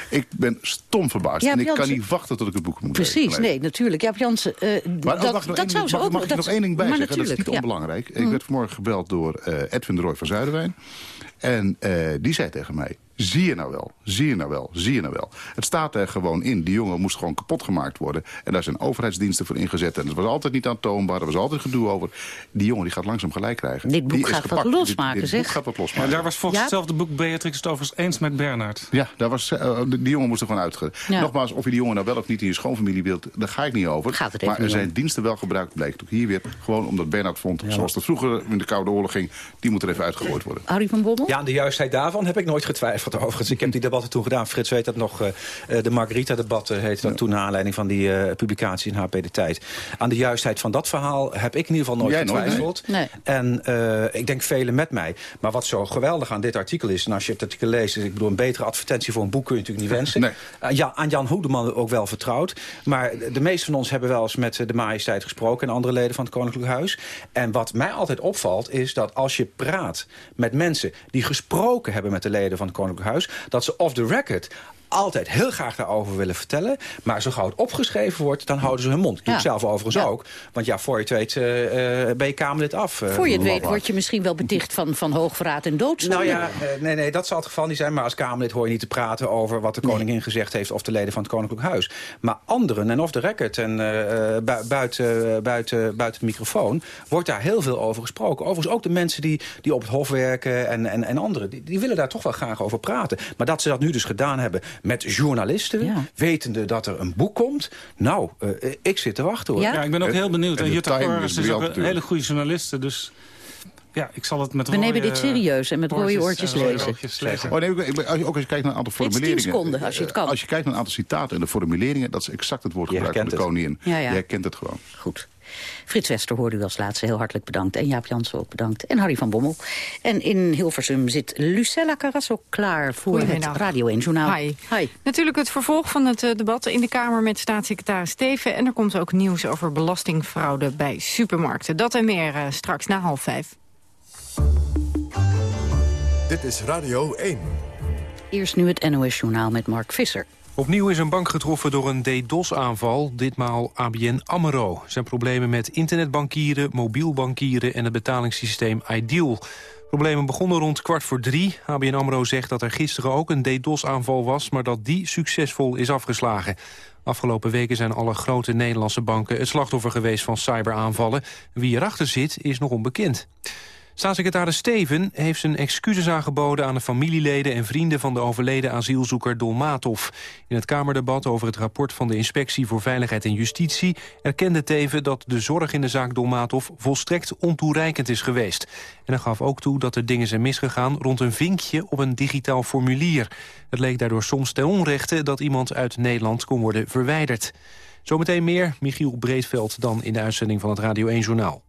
Ik ben stom verbaasd en ik kan niet wachten tot ik het boek moet Precies, lezen. nee, natuurlijk. Ja, Jansen, uh, maar, dat, dat zou ze ook... Mag ik nog één ding bij zeggen? Dat is niet onbelangrijk. Ik werd vanmorgen gebeld door uh, Edwin de Roy van Zuiderwijn. En uh, die zei tegen mij... Zie je nou wel, zie je nou wel, zie je nou wel. Het staat er gewoon in. Die jongen moest gewoon kapot gemaakt worden. En daar zijn overheidsdiensten voor ingezet. En het was altijd niet aantoonbaar. Er was altijd gedoe over. Die jongen die gaat langzaam gelijk krijgen. Dit boek die gaat wat losmaken, dit, zeg. Boek gaat wat losmaken. En daar was volgens hetzelfde boek Beatrix het overigens eens met Bernard. Ja, daar was, uh, die jongen moest er gewoon uit. Ja. Nogmaals, of je die jongen nou wel of niet in je schoonfamilie wilt... daar ga ik niet over. Gaat het maar er zijn om. diensten wel gebruikt, blijkt ook hier weer. Gewoon omdat Bernard vond, ja. zoals dat vroeger in de Koude Oorlog ging... die moet er even uitgegooid worden. Harry van Bommel? Ja, aan de juistheid daarvan heb ik nooit getwijfeld overigens. Ik heb die debatten toen gedaan. Frits weet dat nog. Uh, de Margarita-debatten heette dat ja. toen... naar aanleiding van die uh, publicatie in HP De Tijd. Aan de juistheid van dat verhaal heb ik in ieder geval nooit Jij getwijfeld. Nee. En uh, ik denk velen met mij. Maar wat zo geweldig aan dit artikel is... en als je het artikel leest... ik bedoel, een betere advertentie voor een boek kun je natuurlijk niet wensen. Nee. Ja, aan Jan Hoedeman ook wel vertrouwd. Maar de meeste van ons hebben wel eens met de majesteit gesproken... en andere leden van het Koninklijk Huis. En wat mij altijd opvalt is dat als je praat met mensen... die gesproken hebben met de leden van het Koninklijk Huis... dat ze off the record altijd heel graag daarover willen vertellen. Maar zo gauw het opgeschreven wordt, dan houden ze hun mond. Dat doe ik zelf overigens ook. Want ja, voor je het weet uh, ben je Kamerlid af. Uh, voor je het weet word je misschien wel beticht van, van hoogverraad en doodzonde. Nou ja, nee, nee, dat zal het geval niet zijn. Maar als Kamerlid hoor je niet te praten over wat de koningin nee. gezegd heeft... of de leden van het Koninklijk Huis. Maar anderen, en off the record en bu buiten, buiten, buiten de microfoon... wordt daar heel veel over gesproken. Overigens ook de mensen die, die op het hof werken en, en, en anderen... Die, die willen daar toch wel graag over praten. Maar dat ze dat nu dus gedaan hebben met journalisten... Ja. wetende dat er een boek komt. Nou, uh, ik zit te wachten hoor. Ja, ja ik ben ook heel benieuwd. En, en Jutta is ook een hele goede journaliste. Dus ja, ik zal het met We nemen dit serieus en met rode oortjes lezen. lezen. Oh, nee, ik- ik- als je- ook als je kijkt naar een aantal formuleringen. seconden, als je het kan. eh, Als je kijkt naar een aantal citaten en de formuleringen, dat is exact het woord gebruikt van de koningin. Ja, ja. Je herkent het gewoon. Goed. Frits Wester hoorde u als laatste heel hartelijk bedankt. En Jaap Jansen ook bedankt. En Harry van Bommel. En in Hilversum zit Lucella Carrasso klaar voor het. Radio 1 Journaal. Hi. Hi. Natuurlijk het vervolg van het eh, debat in de Kamer met staatssecretaris Steven. En er komt ook nieuws over belastingfraude bij supermarkten. Dat en meer eh, straks na half vijf. Dit is Radio 1. Eerst nu het NOS Journaal met Mark Visser. Opnieuw is een bank getroffen door een DDoS-aanval, ditmaal ABN AMRO. Er zijn problemen met internetbankieren, mobiel bankieren en het betalingssysteem Ideal. Problemen begonnen rond kwart voor drie. ABN AMRO zegt dat er gisteren ook een DDoS-aanval was... maar dat die succesvol is afgeslagen. Afgelopen weken zijn alle grote Nederlandse banken het slachtoffer geweest van cyberaanvallen. Wie erachter zit is nog onbekend. Staatssecretaris Steven heeft zijn excuses aangeboden aan de familieleden en vrienden van de overleden asielzoeker Dolmatov. In het Kamerdebat over het rapport van de Inspectie voor Veiligheid en Justitie erkende Teven dat de zorg in de zaak Dolmatov volstrekt ontoereikend is geweest. En hij gaf ook toe dat er dingen zijn misgegaan rond een vinkje op een digitaal formulier. Het leek daardoor soms ten onrechte dat iemand uit Nederland kon worden verwijderd. Zometeen meer, Michiel Breedveld dan in de uitzending van het Radio 1 Journaal.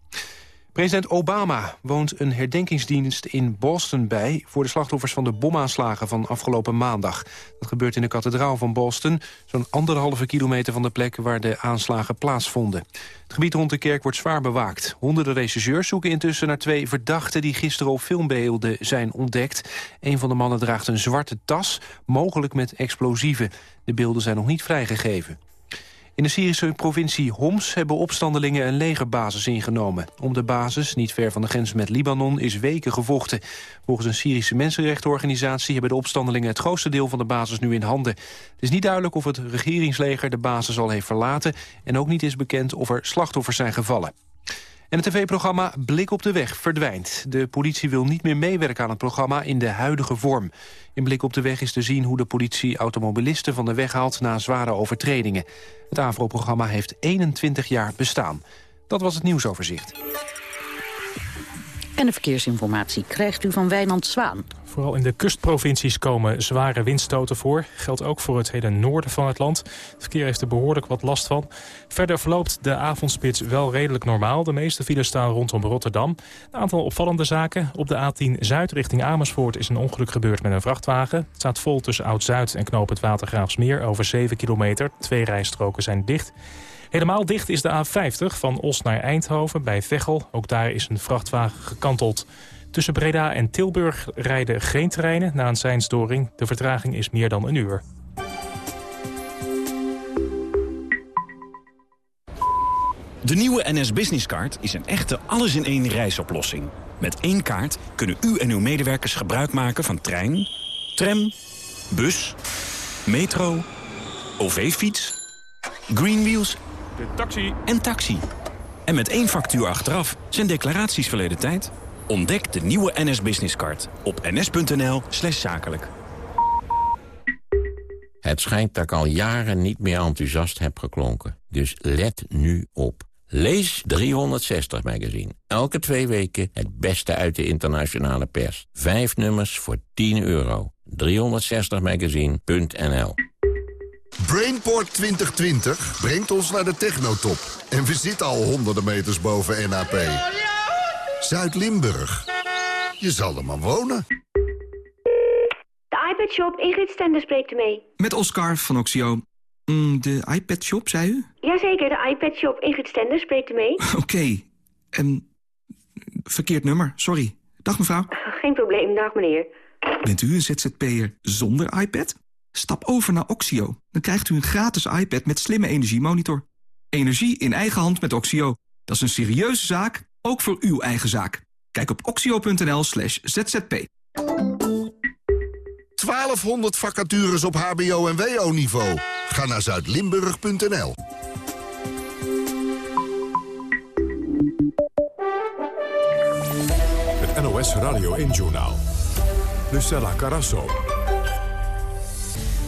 President Obama woont een herdenkingsdienst in Boston bij... voor de slachtoffers van de bomaanslagen van afgelopen maandag. Dat gebeurt in de kathedraal van Boston... zo'n anderhalve kilometer van de plek waar de aanslagen plaatsvonden. Het gebied rond de kerk wordt zwaar bewaakt. Honderden rechercheurs zoeken intussen naar twee verdachten... die gisteren op filmbeelden zijn ontdekt. Een van de mannen draagt een zwarte tas, mogelijk met explosieven. De beelden zijn nog niet vrijgegeven. In de Syrische provincie Homs hebben opstandelingen een legerbasis ingenomen. Om de basis, niet ver van de grens met Libanon, is weken gevochten. Volgens een Syrische mensenrechtenorganisatie hebben de opstandelingen het grootste deel van de basis nu in handen. Het is niet duidelijk of het regeringsleger de basis al heeft verlaten... en ook niet is bekend of er slachtoffers zijn gevallen. En het tv-programma Blik op de Weg verdwijnt. De politie wil niet meer meewerken aan het programma in de huidige vorm. In Blik op de Weg is te zien hoe de politie automobilisten van de weg haalt na zware overtredingen. Het AVRO-programma heeft 21 jaar bestaan. Dat was het nieuwsoverzicht. En de verkeersinformatie krijgt u van Wijnand Zwaan. Vooral in de kustprovincies komen zware windstoten voor. Geldt ook voor het hele noorden van het land. Het verkeer heeft er behoorlijk wat last van. Verder verloopt de avondspits wel redelijk normaal. De meeste files staan rondom Rotterdam. Een aantal opvallende zaken. Op de A10 Zuid richting Amersfoort is een ongeluk gebeurd met een vrachtwagen. Het staat vol tussen Oud-Zuid en Knoop het Watergraafsmeer over 7 kilometer. Twee rijstroken zijn dicht. Helemaal dicht is de A50 van Os naar Eindhoven bij Veghel. Ook daar is een vrachtwagen gekanteld. Tussen Breda en Tilburg rijden geen treinen na een seinstoring. De vertraging is meer dan een uur. De nieuwe NS Business Card is een echte alles-in-één reisoplossing. Met één kaart kunnen u en uw medewerkers gebruik maken van trein, tram, bus, metro, OV-fiets, Greenwheels taxi. en taxi. En met één factuur achteraf zijn declaraties verleden tijd. Ontdek de nieuwe NS Business Card op ns.nl slash zakelijk. Het schijnt dat ik al jaren niet meer enthousiast heb geklonken. Dus let nu op. Lees 360 magazine. Elke twee weken het beste uit de internationale pers. Vijf nummers voor 10 euro. 360magazine.nl Brainport 2020 brengt ons naar de technotop. En we zitten al honderden meters boven NAP. Zuid-Limburg. Je zal er maar wonen. De iPad Shop, Ingrid Stender spreekt mee. Met Oscar van Oxio. Mm, de iPad Shop, zei u? Jazeker, de iPad Shop, Ingrid Stender spreekt mee. Oké. Ehm, verkeerd nummer, sorry. Dag mevrouw. Geen probleem, dag meneer. Bent u een ZZP'er zonder iPad? Stap over naar Oxio. Dan krijgt u een gratis iPad met slimme energiemonitor. Energie in eigen hand met Oxio. Dat is een serieuze zaak, ook voor uw eigen zaak. Kijk op oxio.nl slash zzp. 1200 vacatures op hbo- en wo-niveau. Ga naar zuidlimburg.nl. Het NOS Radio 1-journaal. Lucella Carasso.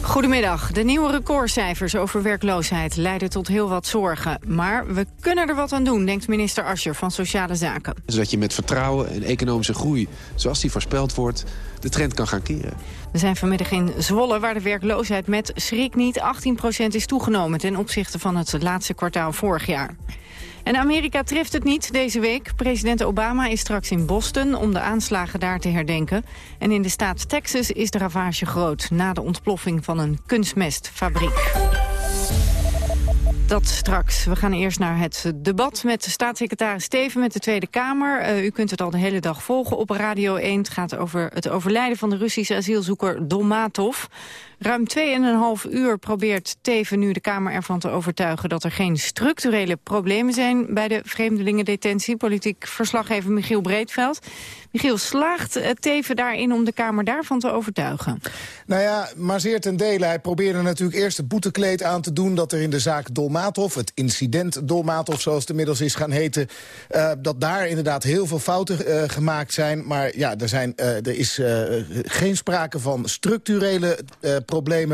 Goedemiddag. De nieuwe recordcijfers over werkloosheid leiden tot heel wat zorgen. Maar we kunnen er wat aan doen, denkt minister Ascher van Sociale Zaken. Zodat je met vertrouwen en economische groei, zoals die voorspeld wordt, de trend kan gaan keren. We zijn vanmiddag in Zwolle, waar de werkloosheid met schrik niet 18% is toegenomen... ten opzichte van het laatste kwartaal vorig jaar. En Amerika treft het niet deze week. President Obama is straks in Boston om de aanslagen daar te herdenken. En in de staat Texas is de ravage groot... na de ontploffing van een kunstmestfabriek. Dat straks. We gaan eerst naar het debat met staatssecretaris Steven met de Tweede Kamer. Uh, u kunt het al de hele dag volgen op Radio 1. Het gaat over het overlijden van de Russische asielzoeker Dolmatov. Ruim 2,5 uur probeert Teven nu de Kamer ervan te overtuigen... dat er geen structurele problemen zijn bij de vreemdelingendetentie. Politiek verslaggever Michiel Breedveld. Michiel, slaagt eh, Teven daarin om de Kamer daarvan te overtuigen? Nou ja, maar zeer ten dele. Hij probeerde natuurlijk eerst het boetekleed aan te doen... dat er in de zaak Dolmatov, het incident Dolmatov zoals het inmiddels is gaan heten... Uh, dat daar inderdaad heel veel fouten uh, gemaakt zijn. Maar ja, er, zijn, er is geen sprake van structurele problemen,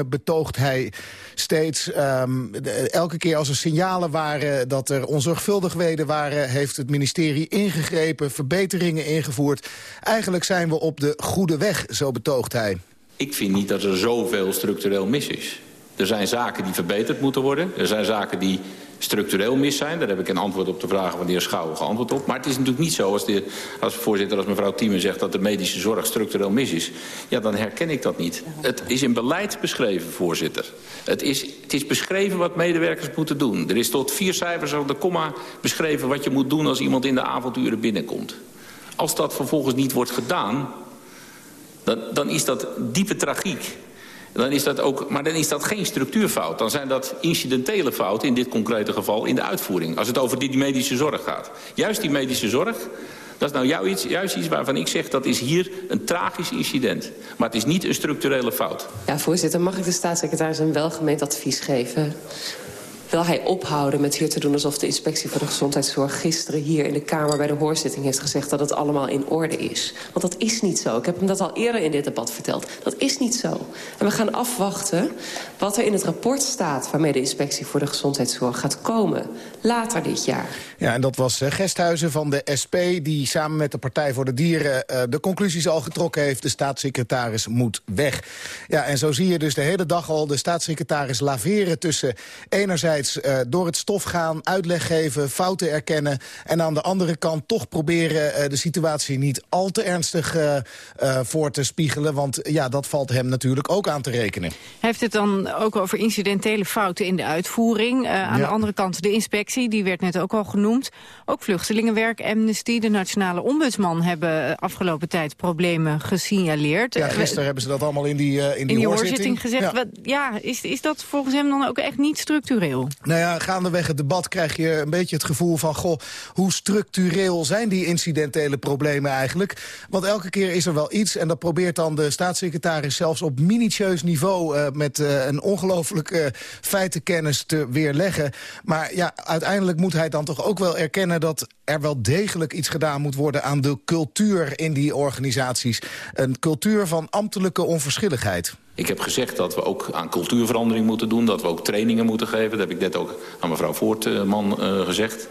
betoogt hij steeds. De, elke keer als er signalen waren dat er onzorgvuldigheden waren... heeft het ministerie ingegrepen, verbeteringen ingevoerd. Eigenlijk zijn we op de goede weg, zo betoogt hij. Ik vind niet dat er zoveel structureel mis is. Er zijn zaken die verbeterd moeten worden. Er zijn zaken die structureel mis zijn. Daar heb ik een antwoord op de vraag van de heer Schouwen geantwoord op. Maar het is natuurlijk niet zo als, de, als voorzitter, als mevrouw Thieme zegt... dat de medische zorg structureel mis is. Ja, dan herken ik dat niet. Het is in beleid beschreven, voorzitter. Het is, het is beschreven wat medewerkers moeten doen. Er is tot vier cijfers op de komma beschreven wat je moet doen... als iemand in de avonduren binnenkomt. Als dat vervolgens niet wordt gedaan... dan, dan is dat diepe tragiek. Dan is dat ook, maar dan is dat geen structuurfout. Dan zijn dat incidentele fouten, in dit concrete geval, in de uitvoering. Als het over die medische zorg gaat. Juist die medische zorg, dat is nou jou iets, juist iets waarvan ik zeg... dat is hier een tragisch incident. Maar het is niet een structurele fout. Ja, voorzitter, mag ik de staatssecretaris een welgemeend advies geven? Wil hij ophouden met hier te doen alsof de inspectie voor de gezondheidszorg... gisteren hier in de Kamer bij de hoorzitting heeft gezegd... dat het allemaal in orde is. Want dat is niet zo. Ik heb hem dat al eerder in dit debat verteld. Dat is niet zo. En we gaan afwachten wat er in het rapport staat... waarmee de inspectie voor de gezondheidszorg gaat komen. Later dit jaar. Ja, en dat was uh, Gesthuizen van de SP... die samen met de Partij voor de Dieren uh, de conclusies al getrokken heeft. De staatssecretaris moet weg. Ja, en zo zie je dus de hele dag al de staatssecretaris laveren tussen enerzijds uh, door het stof gaan, uitleg geven, fouten erkennen... en aan de andere kant toch proberen uh, de situatie niet al te ernstig uh, voor te spiegelen. Want ja, dat valt hem natuurlijk ook aan te rekenen. Heeft het dan ook over incidentele fouten in de uitvoering? aan ja. de andere kant de inspectie, die werd net ook al genoemd. Ook Vluchtelingenwerk, Amnesty, de Nationale Ombudsman... hebben afgelopen tijd problemen gesignaleerd. Ja, gisteren hebben ze dat allemaal in die, in die, in die hoorzitting. hoorzitting gezegd. Ja, wat, ja is, is dat volgens hem dan ook echt niet structureel? Nou ja, gaandeweg het debat krijg je een beetje het gevoel van... goh, hoe structureel zijn die incidentele problemen eigenlijk? Want elke keer is er wel iets en dat probeert dan de staatssecretaris... zelfs op minutieus niveau uh, met uh, een ongelooflijke uh, feitenkennis te weerleggen. Maar ja, uiteindelijk moet hij dan toch ook wel erkennen... dat er wel degelijk iets gedaan moet worden aan de cultuur in die organisaties. Een cultuur van ambtelijke onverschilligheid. Ik heb gezegd dat we ook aan cultuurverandering moeten doen. Dat we ook trainingen moeten geven. Dat heb ik net ook aan mevrouw Voortman uh, gezegd.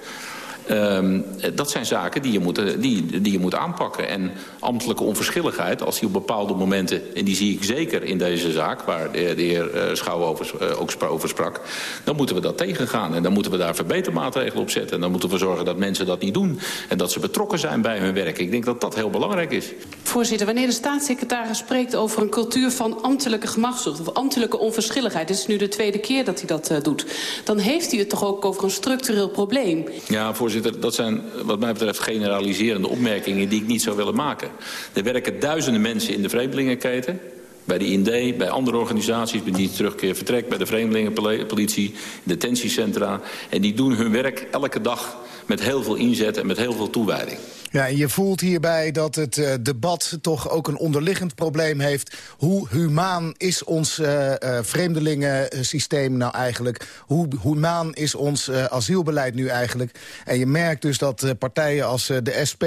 Um, dat zijn zaken die je, moet, die, die je moet aanpakken. En ambtelijke onverschilligheid, als die op bepaalde momenten... en die zie ik zeker in deze zaak, waar de, de heer uh, Schouw uh, ook over sprak... dan moeten we dat tegengaan. En dan moeten we daar verbetermaatregelen op zetten. En dan moeten we zorgen dat mensen dat niet doen. En dat ze betrokken zijn bij hun werk. Ik denk dat dat heel belangrijk is. Voorzitter, wanneer de staatssecretaris spreekt over een cultuur van ambtelijke gemakzucht... of ambtelijke onverschilligheid, dit is nu de tweede keer dat hij dat uh, doet... dan heeft hij het toch ook over een structureel probleem. Ja, voorzitter voorzitter, dat zijn wat mij betreft generaliserende opmerkingen die ik niet zou willen maken. Er werken duizenden mensen in de vreemdelingenketen. Bij de IND, bij andere organisaties, bij die terugkeer vertrek, bij de vreemdelingenpolitie, detentiecentra. En die doen hun werk elke dag met heel veel inzet en met heel veel toewijding. Ja, en je voelt hierbij dat het uh, debat toch ook een onderliggend probleem heeft. Hoe humaan is ons uh, uh, vreemdelingensysteem nou eigenlijk? Hoe humaan is ons asielbeleid nu eigenlijk? En je merkt dus dat partijen als de SP,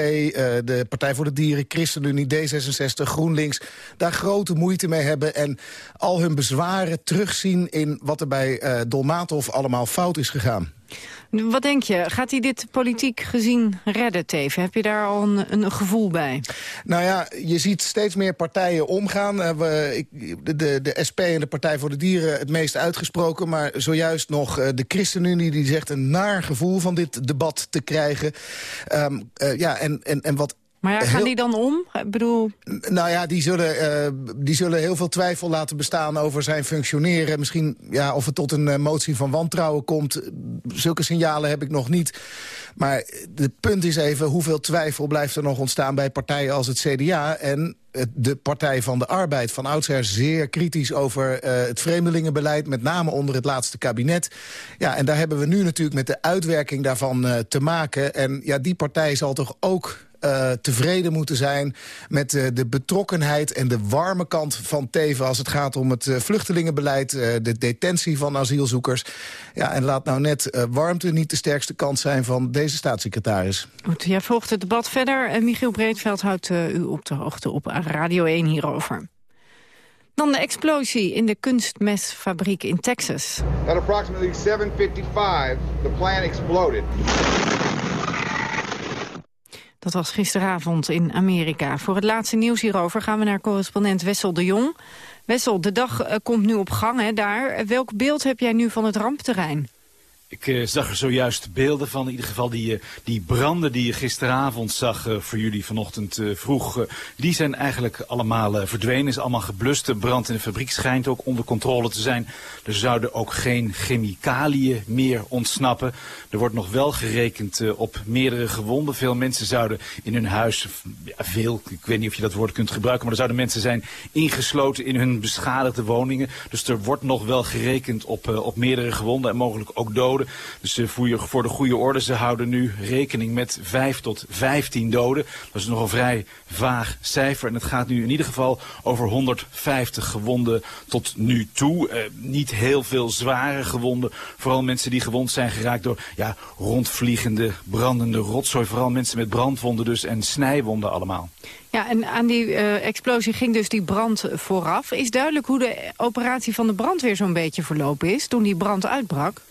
de Partij voor de Dieren... ChristenUnie, D66, GroenLinks... daar grote moeite mee hebben en al hun bezwaren terugzien... in wat er bij Dolmatov allemaal fout is gegaan. Wat denk je? Gaat hij dit politiek gezien redden, Teven? Heb je daar al een, een gevoel bij? Nou ja, je ziet steeds meer partijen omgaan. Uh, we, ik, de, de SP en de Partij voor de Dieren het meest uitgesproken. Maar zojuist nog uh, de ChristenUnie die zegt een naar gevoel van dit debat te krijgen. Um, uh, ja, en, en, en wat maar ja, gaan die dan om? Ik bedoel... Nou ja, die zullen, uh, die zullen heel veel twijfel laten bestaan over zijn functioneren. Misschien ja, of het tot een uh, motie van wantrouwen komt. Zulke signalen heb ik nog niet. Maar het punt is even, hoeveel twijfel blijft er nog ontstaan... bij partijen als het CDA en de Partij van de Arbeid van oudsher zeer kritisch over uh, het vreemdelingenbeleid, met name onder het laatste kabinet. Ja, en daar hebben we nu natuurlijk met de uitwerking daarvan uh, te maken. En ja, die partij zal toch ook uh, tevreden moeten zijn met uh, de betrokkenheid en de warme kant van Teven... als het gaat om het uh, vluchtelingenbeleid, de detentie van asielzoekers. Ja, en laat nou net warmte niet de sterkste kant zijn van deze staatssecretaris. Goed, jij volgt het debat verder. En Michiel Breedveld houdt u op de hoogte op Radio 1 hierover. Dan de explosie in de kunstmestfabriek in Texas. At approximately 7.55, the plant exploded. Dat was gisteravond in Amerika. Voor het laatste nieuws hierover gaan we naar correspondent Wessel de Jong. Wessel, de dag eh, komt nu op gang hè, daar. Welk beeld heb jij nu van het rampterrein? Ik uh, zag er zojuist beelden van, in ieder geval die, uh, die branden die je gisteravond zag uh, voor jullie vanochtend vroeg. die zijn eigenlijk allemaal verdwenen, is allemaal geblust. De brand in de fabriek schijnt ook onder controle te zijn. Er zouden ook geen chemicaliën meer ontsnappen. Er wordt nog wel gerekend op meerdere gewonden. Veel mensen zouden in hun huis, veel, ik weet niet of je dat woord kunt gebruiken, maar er zouden mensen zijn ingesloten in hun beschadigde woningen. Dus er wordt nog wel gerekend op, op meerdere gewonden en mogelijk ook doden. Dus uh, voor, de goede orde, ze houden nu rekening met 5 tot 15 doden. Dat is nog een vrij vaag cijfer. En het gaat nu in ieder geval over 150 gewonden tot nu toe. Uh, niet heel veel zware gewonden. Vooral mensen die gewond zijn geraakt door ja, rondvliegende, brandende rotzooi. Vooral mensen met brandwonden dus en snijwonden allemaal. Ja, en aan die uh, explosie ging dus die brand vooraf. Is duidelijk hoe de operatie van de brandweer zo'n beetje verlopen is toen die brand uitbrak?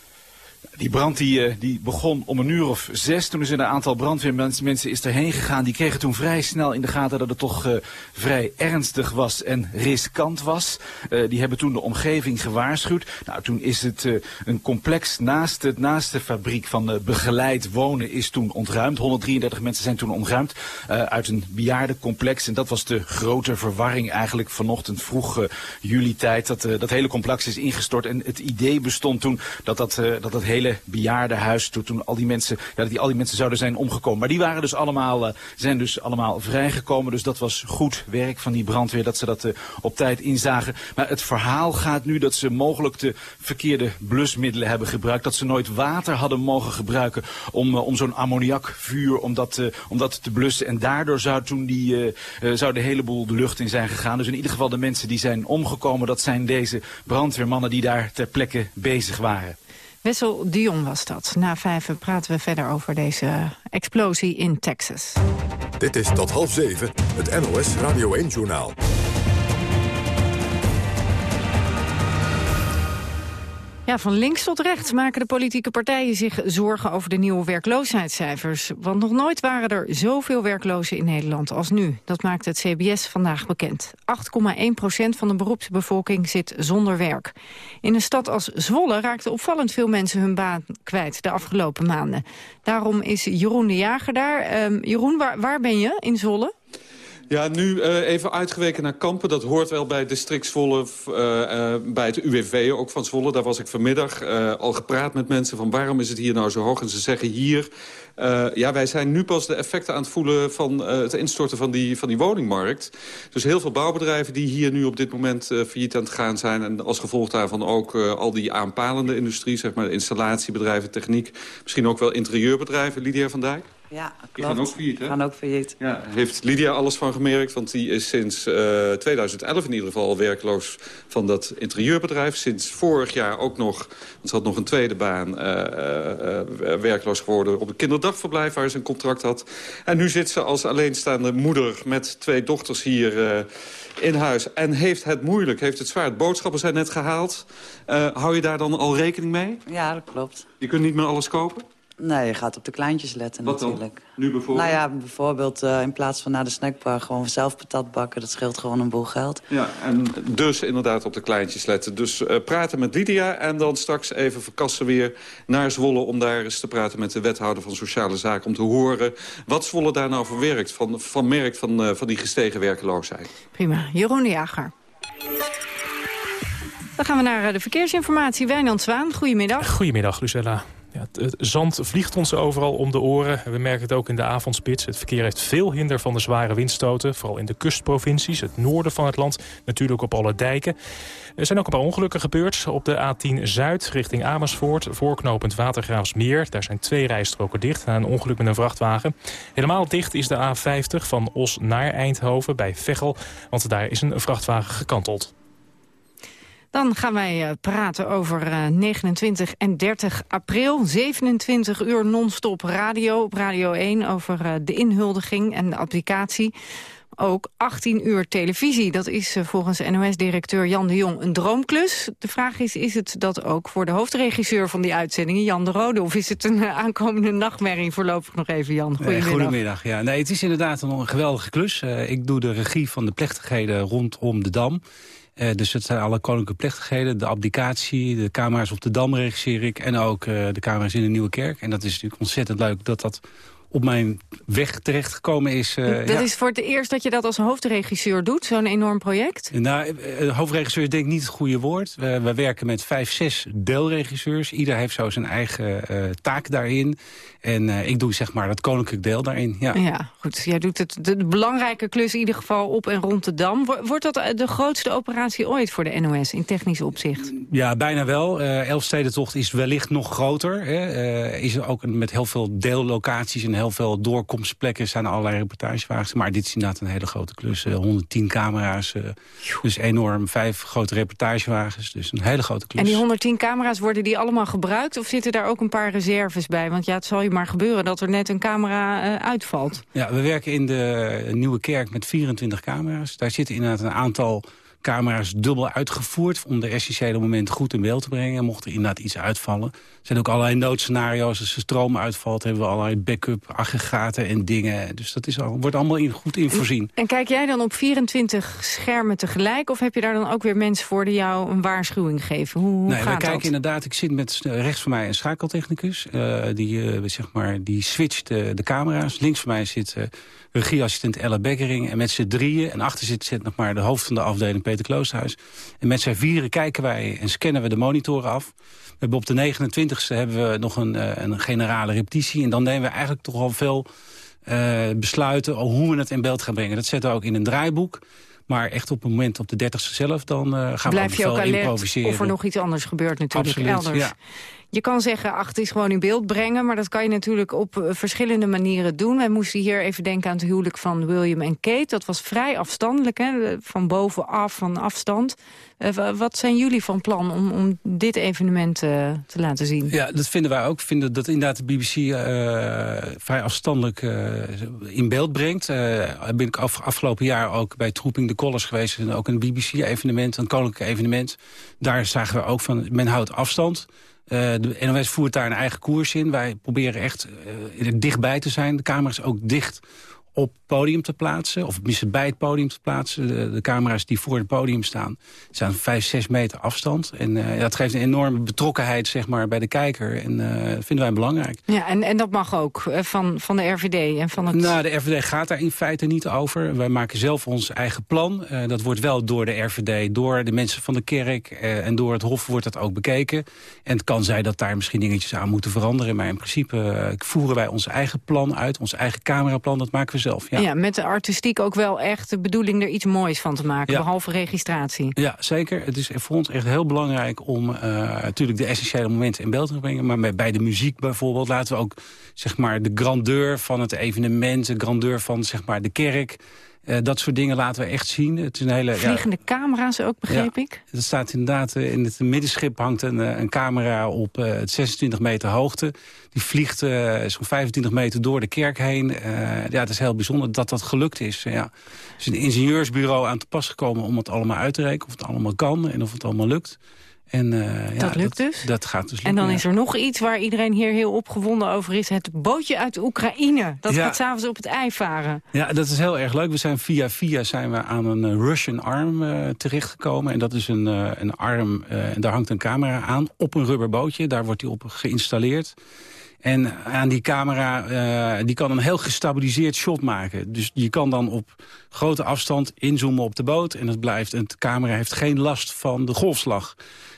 Die brand die, uh, die begon om een uur of zes. Toen is er een aantal brandweermensen is erheen gegaan. Die kregen toen vrij snel in de gaten dat het toch uh, vrij ernstig was en riskant was. Uh, die hebben toen de omgeving gewaarschuwd. Nou, toen is het een complex naast, het, naast de fabriek van begeleid wonen is toen ontruimd. 133 mensen zijn toen ontruimd uit een bejaardencomplex. En dat was de grote verwarring eigenlijk vanochtend vroeg juli tijd. Dat, dat hele complex is ingestort. En het idee bestond toen dat dat, dat, dat hele bejaardenhuis. Toen, toen al die mensen, ja, dat die, al die mensen zouden zijn omgekomen. Maar die waren dus allemaal, uh, zijn dus allemaal vrijgekomen. Dus dat was goed werk van die brandweer dat ze dat uh, op tijd inzagen. Maar het verhaal gaat nu dat ze mogelijk de verkeerde blusmiddelen hebben gebruikt. Dat ze nooit water hadden mogen gebruiken om, uh, om zo'n ammoniakvuur om dat, om dat te blussen. En daardoor zou toen die, zou de hele boel de lucht in zijn gegaan. Dus in ieder geval de mensen die zijn omgekomen, dat zijn deze brandweermannen die daar ter plekke bezig waren. Wessel Dion was dat. Na vijf praten we verder over deze explosie in Texas. Dit is tot half zeven, het NOS Radio 1-journaal. Ja, van links tot rechts maken de politieke partijen zich zorgen over de nieuwe werkloosheidscijfers. Want nog nooit waren er zoveel werklozen in Nederland als nu. Dat maakt het CBS vandaag bekend. 8,1 procent van de beroepsbevolking zit zonder werk. In een stad als Zwolle raakten opvallend veel mensen hun baan kwijt de afgelopen maanden. Daarom is Jeroen de Jager daar. Um, Jeroen, waar, waar ben je in Zwolle? Ja, nu uh, even uitgeweken naar Kampen. Dat hoort wel bij district Zwolle, uh, uh, bij het UWV ook van Zwolle. Daar was ik vanmiddag al gepraat met mensen van waarom is het hier nou zo hoog. En ze zeggen hier, ja, wij zijn nu pas de effecten aan het voelen van het instorten van die, van die woningmarkt. Dus heel veel bouwbedrijven die hier nu op dit moment failliet aan het gaan zijn. En als gevolg daarvan ook al die aanpalende industrie, zeg maar installatiebedrijven, techniek. Misschien ook wel interieurbedrijven. Lydia van Dijk? Ja, Die gaan ook failliet, hè? gaan ook failliet. Ja, heeft Lydia alles van gemerkt? Want die is sinds uh, 2011 in ieder geval werkloos van dat interieurbedrijf. Sinds vorig jaar ook nog, want ze had nog een tweede baan... Uh, uh, werkloos geworden op een kinderdagverblijf waar ze een contract had. En nu zit ze als alleenstaande moeder met twee dochters hier in huis. En heeft het moeilijk, heeft het zwaar. Boodschappen zijn net gehaald. hou je daar dan al rekening mee? Ja, dat klopt. Je kunt niet meer alles kopen? Nee, je gaat op de kleintjes letten Wat natuurlijk. Dan? Nu bijvoorbeeld? Nou ja, bijvoorbeeld uh, in plaats van naar de snackbar gewoon zelf patat bakken. Dat scheelt gewoon een boel geld. Ja, en dus inderdaad op de kleintjes letten. Dus uh, praten met Lydia en dan straks even verkassen weer naar Zwolle... om daar eens te praten met de wethouder van Sociale Zaken... om te horen wat Zwolle daar nou voor werkt, van, van merkt van, uh, van die gestegen werkeloosheid. Prima. Jeroen de Jager. Dan gaan we naar de verkeersinformatie. Wijnand Zwaan, goedemiddag. Goedemiddag, Lucella. Het, zand vliegt ons overal om de oren. We merken het ook in de avondspits. Het verkeer heeft veel hinder van de zware windstoten. Vooral in de kustprovincies, het noorden van het land. Natuurlijk op alle dijken. Er zijn ook een paar ongelukken gebeurd. Op de A10 Zuid richting Amersfoort. Voorknopend Watergraafsmeer. Daar zijn twee rijstroken dicht na een ongeluk met een vrachtwagen. Helemaal dicht is de A50 van Os naar Eindhoven bij Veghel. Want daar is een vrachtwagen gekanteld. Dan gaan wij uh, praten over uh, 29 en 30 april. 27 uur non-stop radio op Radio 1 over uh, de inhuldiging en de applicatie. Ook 18 uur televisie. Dat is volgens NOS-directeur Jan de Jong een droomklus. De vraag is, is het dat ook voor de hoofdregisseur van die uitzendingen, Jan de Rode? Of is het een aankomende nachtmerrie voorlopig nog even, Jan? Goedemiddag. goedemiddag. Ja, nee, het is inderdaad een geweldige klus. ik doe de regie van de plechtigheden rondom de Dam. Uh, dus het zijn alle koninklijke plechtigheden, de abdicatie, de camera's op de Dam regisseer ik... en ook uh, de camera's in de Nieuwe Kerk. En dat is natuurlijk ontzettend leuk dat dat op mijn weg terechtgekomen is. Uh, dat ja. is voor het eerst dat je dat als hoofdregisseur doet, zo'n enorm project? Nou, hoofdregisseur is denk ik niet het goede woord. We, we werken met vijf, zes deelregisseurs. Ieder heeft zo zijn eigen uh, taak daarin. En uh, ik doe zeg maar dat koninklijk deel daarin. Ja, ja goed. Jij doet het, de, de belangrijke klus in ieder geval op en rond de Dam. Wordt dat de grootste operatie ooit voor de NOS in technisch opzicht? Ja, bijna wel. Uh, Elfstedentocht is wellicht nog groter. Hè. Is er ook met heel veel deellocaties en heel veel doorkomstplekken zijn allerlei reportagewagens. Maar dit is inderdaad een hele grote klus. 110 camera's, dus enorm. Vijf grote reportagewagens, dus een hele grote klus. En die 110 camera's, worden die allemaal gebruikt? Of zitten daar ook een paar reserves bij? Want ja, het zal je maar gebeuren dat er net een camera uh, uitvalt. Ja, we werken in de Nieuwe Kerk met 24 camera's. Daar zitten inderdaad een aantal camera's dubbel uitgevoerd... om de essentiële momenten goed in beeld te brengen. Mocht er inderdaad iets uitvallen. Er zijn ook allerlei noodscenario's. Als de stroom uitvalt, hebben we allerlei backup aggregaten en dingen. Dus dat is al, wordt allemaal in, goed in voorzien. En kijk jij dan op 24 schermen tegelijk... of heb je daar dan ook weer mensen voor die jou een waarschuwing geven? Hoe, hoe nee, gaat we kijken dat? inderdaad... Ik zit met rechts van mij een schakeltechnicus. Uh, die, uh, zeg maar, die switcht uh, de camera's. Links van mij zit regieassistent Ella Bekkering. En met z'n drieën, en achter zit, zit nog maar de hoofd van de afdeling Peter Kloosterhuis. En met z'n vieren kijken wij en scannen we de monitoren af. We hebben op de 29e hebben we nog een, een generale repetitie. En dan nemen we eigenlijk toch al veel uh, besluiten hoe we het in beeld gaan brengen. Dat zetten we ook in een draaiboek. Maar echt op het moment op de 30ste zelf, dan uh, gaan Blijf we je ook alert improviseren. of er nog iets anders gebeurt natuurlijk Absoluut, elders. Ja. Je kan zeggen, ach, is gewoon in beeld brengen... maar dat kan je natuurlijk op uh, verschillende manieren doen. Wij moesten hier even denken aan het huwelijk van William en Kate. Dat was vrij afstandelijk, hè? van bovenaf, van afstand. Uh, wat zijn jullie van plan om, om dit evenement te laten zien? Ja, dat vinden wij ook. Vinden dat inderdaad de BBC vrij afstandelijk in beeld brengt. ben ik af, afgelopen jaar ook bij Troeping de Collars geweest. En ook een BBC-evenement, een koninklijk evenement. Daar zagen we ook van, men houdt afstand... Uh, de NOS voert daar een eigen koers in. Wij proberen echt er dichtbij te zijn. De camera is ook dicht op het podium te plaatsen. Of tenminste bij het podium te plaatsen. De, de, camera's die voor het podium staan, staan 5, 6 meter afstand. En uh, dat geeft een enorme betrokkenheid zeg maar, bij de kijker. En uh, dat vinden wij belangrijk. Ja, en, en dat mag ook van, van de RVD en van het... Nou, de RVD gaat daar in feite niet over. Wij maken zelf ons eigen plan. Uh, dat wordt wel door de RVD, door de mensen van de kerk... en door het Hof wordt dat ook bekeken. En het kan zijn dat daar misschien dingetjes aan moeten veranderen. Maar in principe voeren wij ons eigen plan uit. Ons eigen cameraplan, dat maken we zelf. Ja. Ja. met de artistiek ook wel echt de bedoeling er iets moois van te maken, Ja. behalve registratie. Ja, zeker. Het is voor ons echt heel belangrijk om eh, natuurlijk de essentiële momenten in beeld te brengen. Maar bij de muziek bijvoorbeeld laten we ook zeg maar, de grandeur van het evenement, de grandeur van zeg maar, de kerk. Eh, dat soort dingen laten we echt zien. Het is een hele, ja, Vliegende camera's ook, begreep Ja. ik. Er staat inderdaad eh, in het middenschip hangt een, eh, een camera op eh, het 26 meter hoogte. Die vliegt zo'n 25 meter door de kerk heen. Ja, het is heel bijzonder dat dat gelukt is. Ja. Er is een ingenieursbureau aan te pas gekomen om het allemaal uit te rekenen. Of het allemaal kan en of het allemaal lukt. En, eh, ja, Dat lukt dus? Dat gaat dus lukken, En dan ja. is er nog iets waar iedereen hier heel opgewonden over is. Het bootje uit Oekraïne. Dat Ja. gaat s'avonds op het ei varen. Ja, dat is heel erg leuk. We zijn via via zijn we aan een eh, Russian arm eh, terechtgekomen. En dat is een, een arm, en daar hangt een camera aan op een rubberbootje. Daar wordt die op geïnstalleerd. En aan die camera, die kan een heel gestabiliseerd shot maken. Dus je kan dan op grote afstand inzoomen op de boot. En het blijft, en de camera heeft geen last van de golfslag.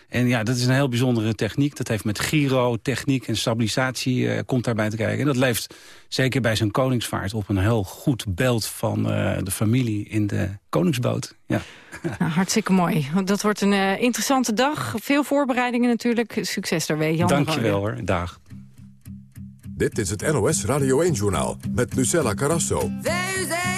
En ja, dat is een heel bijzondere techniek. Dat heeft met gyro, techniek en stabilisatie eh, komt daarbij te kijken. En dat leeft zeker bij zo'n koningsvaart op een heel goed beeld van eh, de familie in de koningsboot. Ja. Nou, hartstikke mooi. Want Dat wordt een eh, interessante dag. Veel voorbereidingen natuurlijk. Succes daarbij, Jan. Dank je Rooij. wel hoor. Dag. Dit is het NOS Radio 1-journaal met Lucella Carrasso. There's a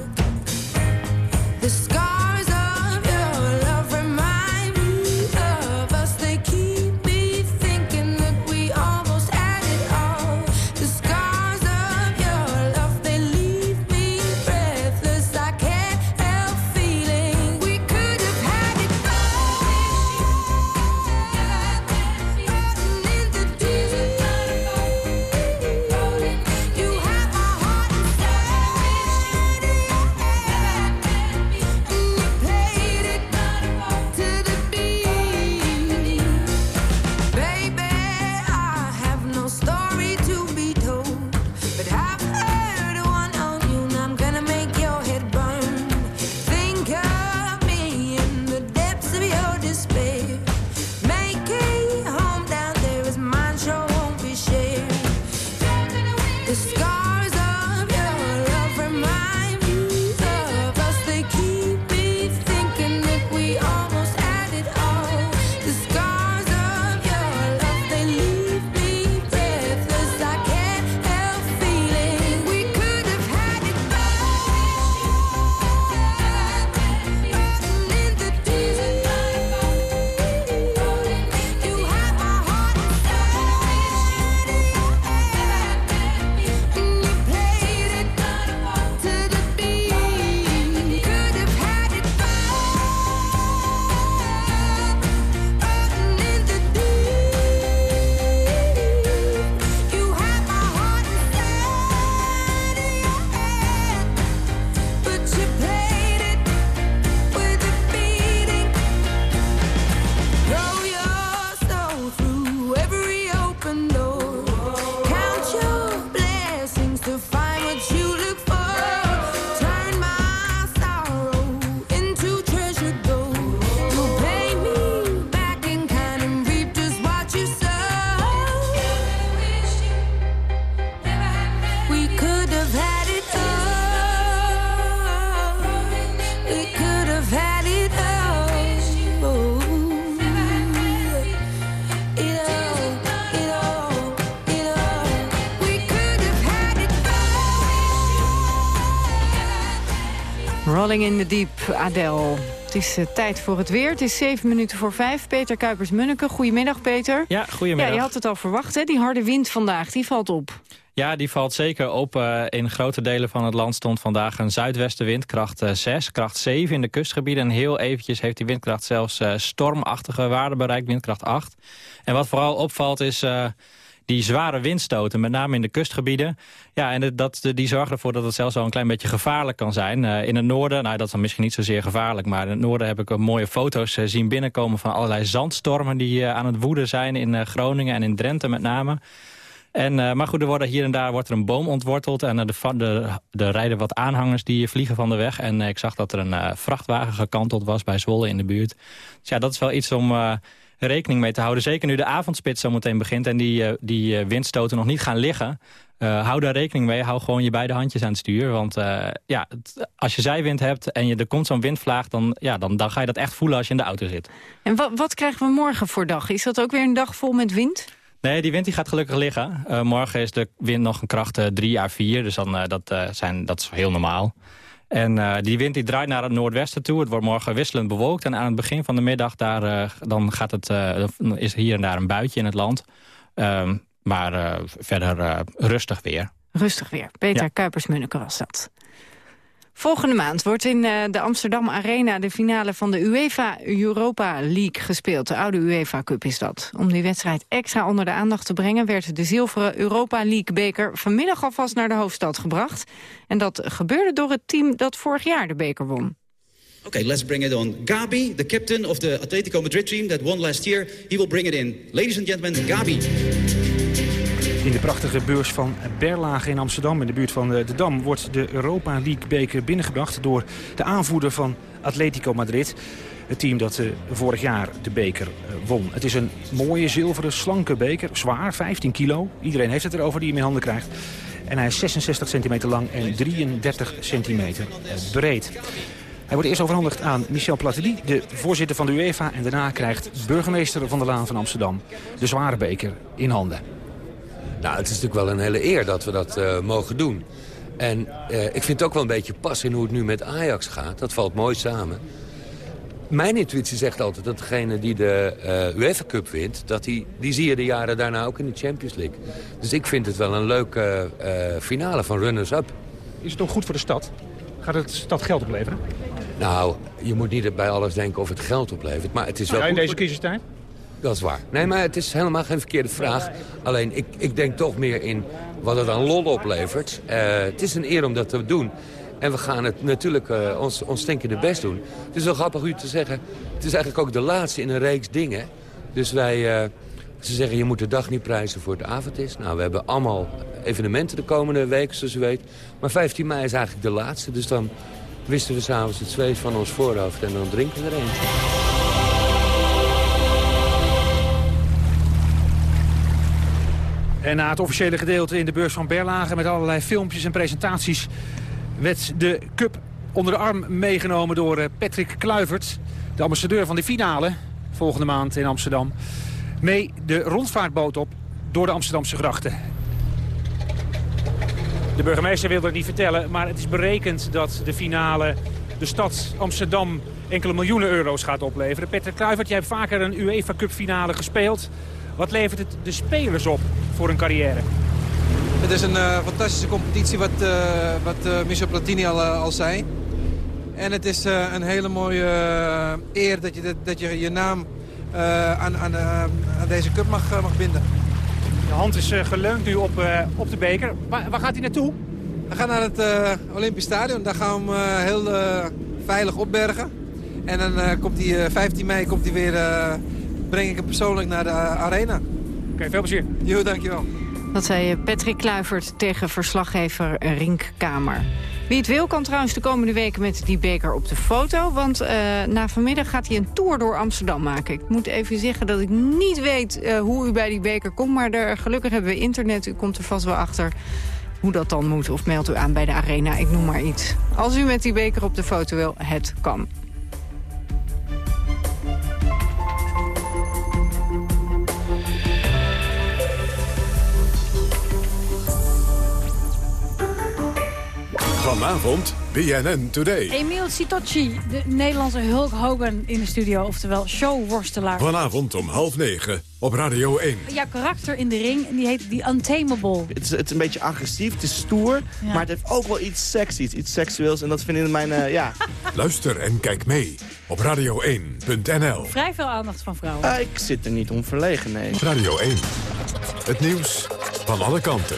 The scars Het is eh, tijd voor het weer. Het is zeven minuten voor vijf. Peter Kuipers-Munneke, goedemiddag Peter. Ja, goedemiddag. Ja, je had het al verwacht, hè? Die harde wind vandaag, die valt op. Ja, die valt zeker op. Eh, in grote delen van het land stond vandaag een zuidwestenwind, kracht eh, 6, kracht 7 in de kustgebieden. En heel eventjes heeft die windkracht zelfs eh, stormachtige waarden bereikt, windkracht 8. En wat vooral opvalt is... eh, die zware windstoten, met name in de kustgebieden. Ja, en dat, die zorgen ervoor dat het zelfs wel een klein beetje gevaarlijk kan zijn. in het noorden, nou dat is dan misschien niet zozeer gevaarlijk... maar in het noorden heb ik mooie foto's zien binnenkomen... van allerlei zandstormen die aan het woeden zijn in Groningen en in Drenthe met name... En, maar goed, er worden hier en daar wordt er een boom ontworteld... en de, de, de, rijden wat aanhangers die vliegen van de weg. En ik zag dat er een vrachtwagen gekanteld was bij Zwolle in de buurt. Dus ja, dat is wel iets om rekening mee te houden. Zeker nu de avondspits zo meteen begint... en die, die windstoten nog niet gaan liggen. hou daar rekening mee. Hou gewoon je beide handjes aan het stuur. Want ja, het, als je zijwind hebt en je, er komt zo'n windvlaag... Dan, ja, dan, dan ga je dat echt voelen als je in de auto zit. En wat, wat krijgen we morgen voor dag? Is dat ook weer een dag vol met wind? Nee, die wind die gaat gelukkig liggen. Uh, morgen is de wind nog een kracht 3 à 4, dus dan, uh, dat, uh, zijn, dat is heel normaal. En die wind die draait naar het noordwesten toe. Het wordt morgen wisselend bewolkt. En aan het begin van de middag daar, dan gaat het, is hier en daar een buitje in het land. Ehm, maar verder rustig weer. Rustig weer. Peter ja. Kuipers-Munneke was dat. Volgende maand wordt in uh, de Amsterdam Arena de finale van de UEFA Europa League gespeeld. De oude UEFA Cup is dat. Om die wedstrijd extra onder de aandacht te brengen... werd de zilveren Europa League-beker vanmiddag alvast naar de hoofdstad gebracht. En dat gebeurde door het team dat vorig jaar de beker won. Okay, let's bring it on. Gabi, the captain of the Atletico Madrid team that won last year, he will bring it in. Ladies and gentlemen, Gabi. In de prachtige beurs van Berlage in Amsterdam, in de buurt van de Dam... wordt de Europa League-beker binnengebracht door de aanvoerder van Atletico Madrid. Het team dat uh, vorig jaar de beker uh, won. Het is een mooie, zilveren, slanke beker. Zwaar, 15 kilo. Iedereen heeft het erover die hem in handen krijgt. En hij is 66 centimeter lang en 33 centimeter breed. Hij wordt eerst overhandigd aan Michel Platini, de voorzitter van de UEFA... en daarna krijgt burgemeester van de Laan van Amsterdam de zware beker in handen. Nou, het is natuurlijk wel een hele eer dat we dat uh, mogen doen. En uh, ik vind het ook wel een beetje pas in hoe het nu met Ajax gaat. Dat valt mooi samen. Mijn intuïtie zegt altijd dat degene die de uh, UEFA Cup wint... Dat die, die zie je de jaren daarna ook in de Champions League. Dus ik vind het wel een leuke finale van runners-up. Is het ook goed voor de stad? Gaat het de stad geld opleveren? Nou, je moet niet bij alles denken of het geld oplevert. Maar het is wel ja, in deze crisistijd? Dat is waar. Nee, maar het is helemaal geen verkeerde vraag. Alleen, ik, ik denk toch meer in wat het aan lol oplevert. Uh, het is een eer om dat te doen. En we gaan het natuurlijk uh, ons, ons stinkende best doen. Het is wel grappig u te zeggen. Het is eigenlijk ook de laatste in een reeks dingen. Dus wij... Uh, ze zeggen, je moet de dag niet prijzen voor het avond is. Nou, we hebben allemaal evenementen de komende week, zoals u weet. Maar 15 mei is eigenlijk de laatste. Dus dan wisten we s'avonds het zweet van ons voorhoofd en dan drinken we er eentje. En na het officiële gedeelte in de beurs van Berlage... met allerlei filmpjes en presentaties... werd de cup onder de arm meegenomen door eh, Patrick Kluivert... de ambassadeur van de finale, volgende maand in Amsterdam... mee de rondvaartboot op door de Amsterdamse grachten. De burgemeester wilde het niet vertellen, maar het is berekend dat de finale de stad Amsterdam enkele miljoenen euro's gaat opleveren. Patrick Kluivert, jij hebt vaker een UEFA Cup finale gespeeld. Wat levert het de spelers op voor hun carrière? Het is een uh, fantastische competitie, wat, uh, wat uh, Michel Platini al, al zei. En het is een hele mooie eer dat je, dat je je naam aan, aan, aan, deze cup mag, mag binden. De hand is geleund nu op, op de beker. Waar, waar, gaat hij naartoe? We gaan naar het Olympisch Stadion. Daar gaan we hem heel veilig opbergen. En dan komt hij 15 mei komt hij weer breng ik hem persoonlijk naar de arena. Oké, okay, veel plezier. Jo, dankjewel. Dat zei Patrick Kluivert tegen verslaggever Rink Kamer. Wie het wil kan trouwens de komende weken met die beker op de foto. Want uh, na vanmiddag gaat hij een tour door Amsterdam maken. Ik moet even zeggen dat ik niet weet uh, hoe u bij die beker komt. Maar er, gelukkig hebben we internet. U komt er vast wel achter hoe dat dan moet. Of meldt u aan bij de arena, ik noem maar iets. Als u met die beker op de foto wil, het kan. Vanavond BNN Today. Emil Sitocci, de Nederlandse Hulk Hogan in de studio. Oftewel showworstelaar. Vanavond om half negen op Radio 1. Jouw karakter in de ring, die heet The Untamable. Het is, het is een beetje agressief, het is stoer. Maar het heeft ook wel iets seksies, iets seksueels. En dat vind ik in mijn, uh, ja... Luister en kijk mee op radio1.nl. Vrij veel aandacht van vrouwen. Uh, ik zit er niet om verlegen, nee. Radio 1. Het nieuws van alle kanten.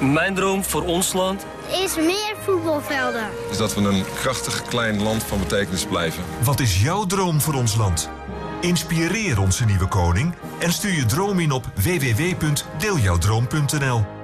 Mijn droom voor ons land is meer voetbalvelden. Is dat we een krachtig klein land van betekenis blijven. Wat is jouw droom voor ons land? Inspireer onze nieuwe koning en stuur je droom in op www.deeljouwdroom.nl.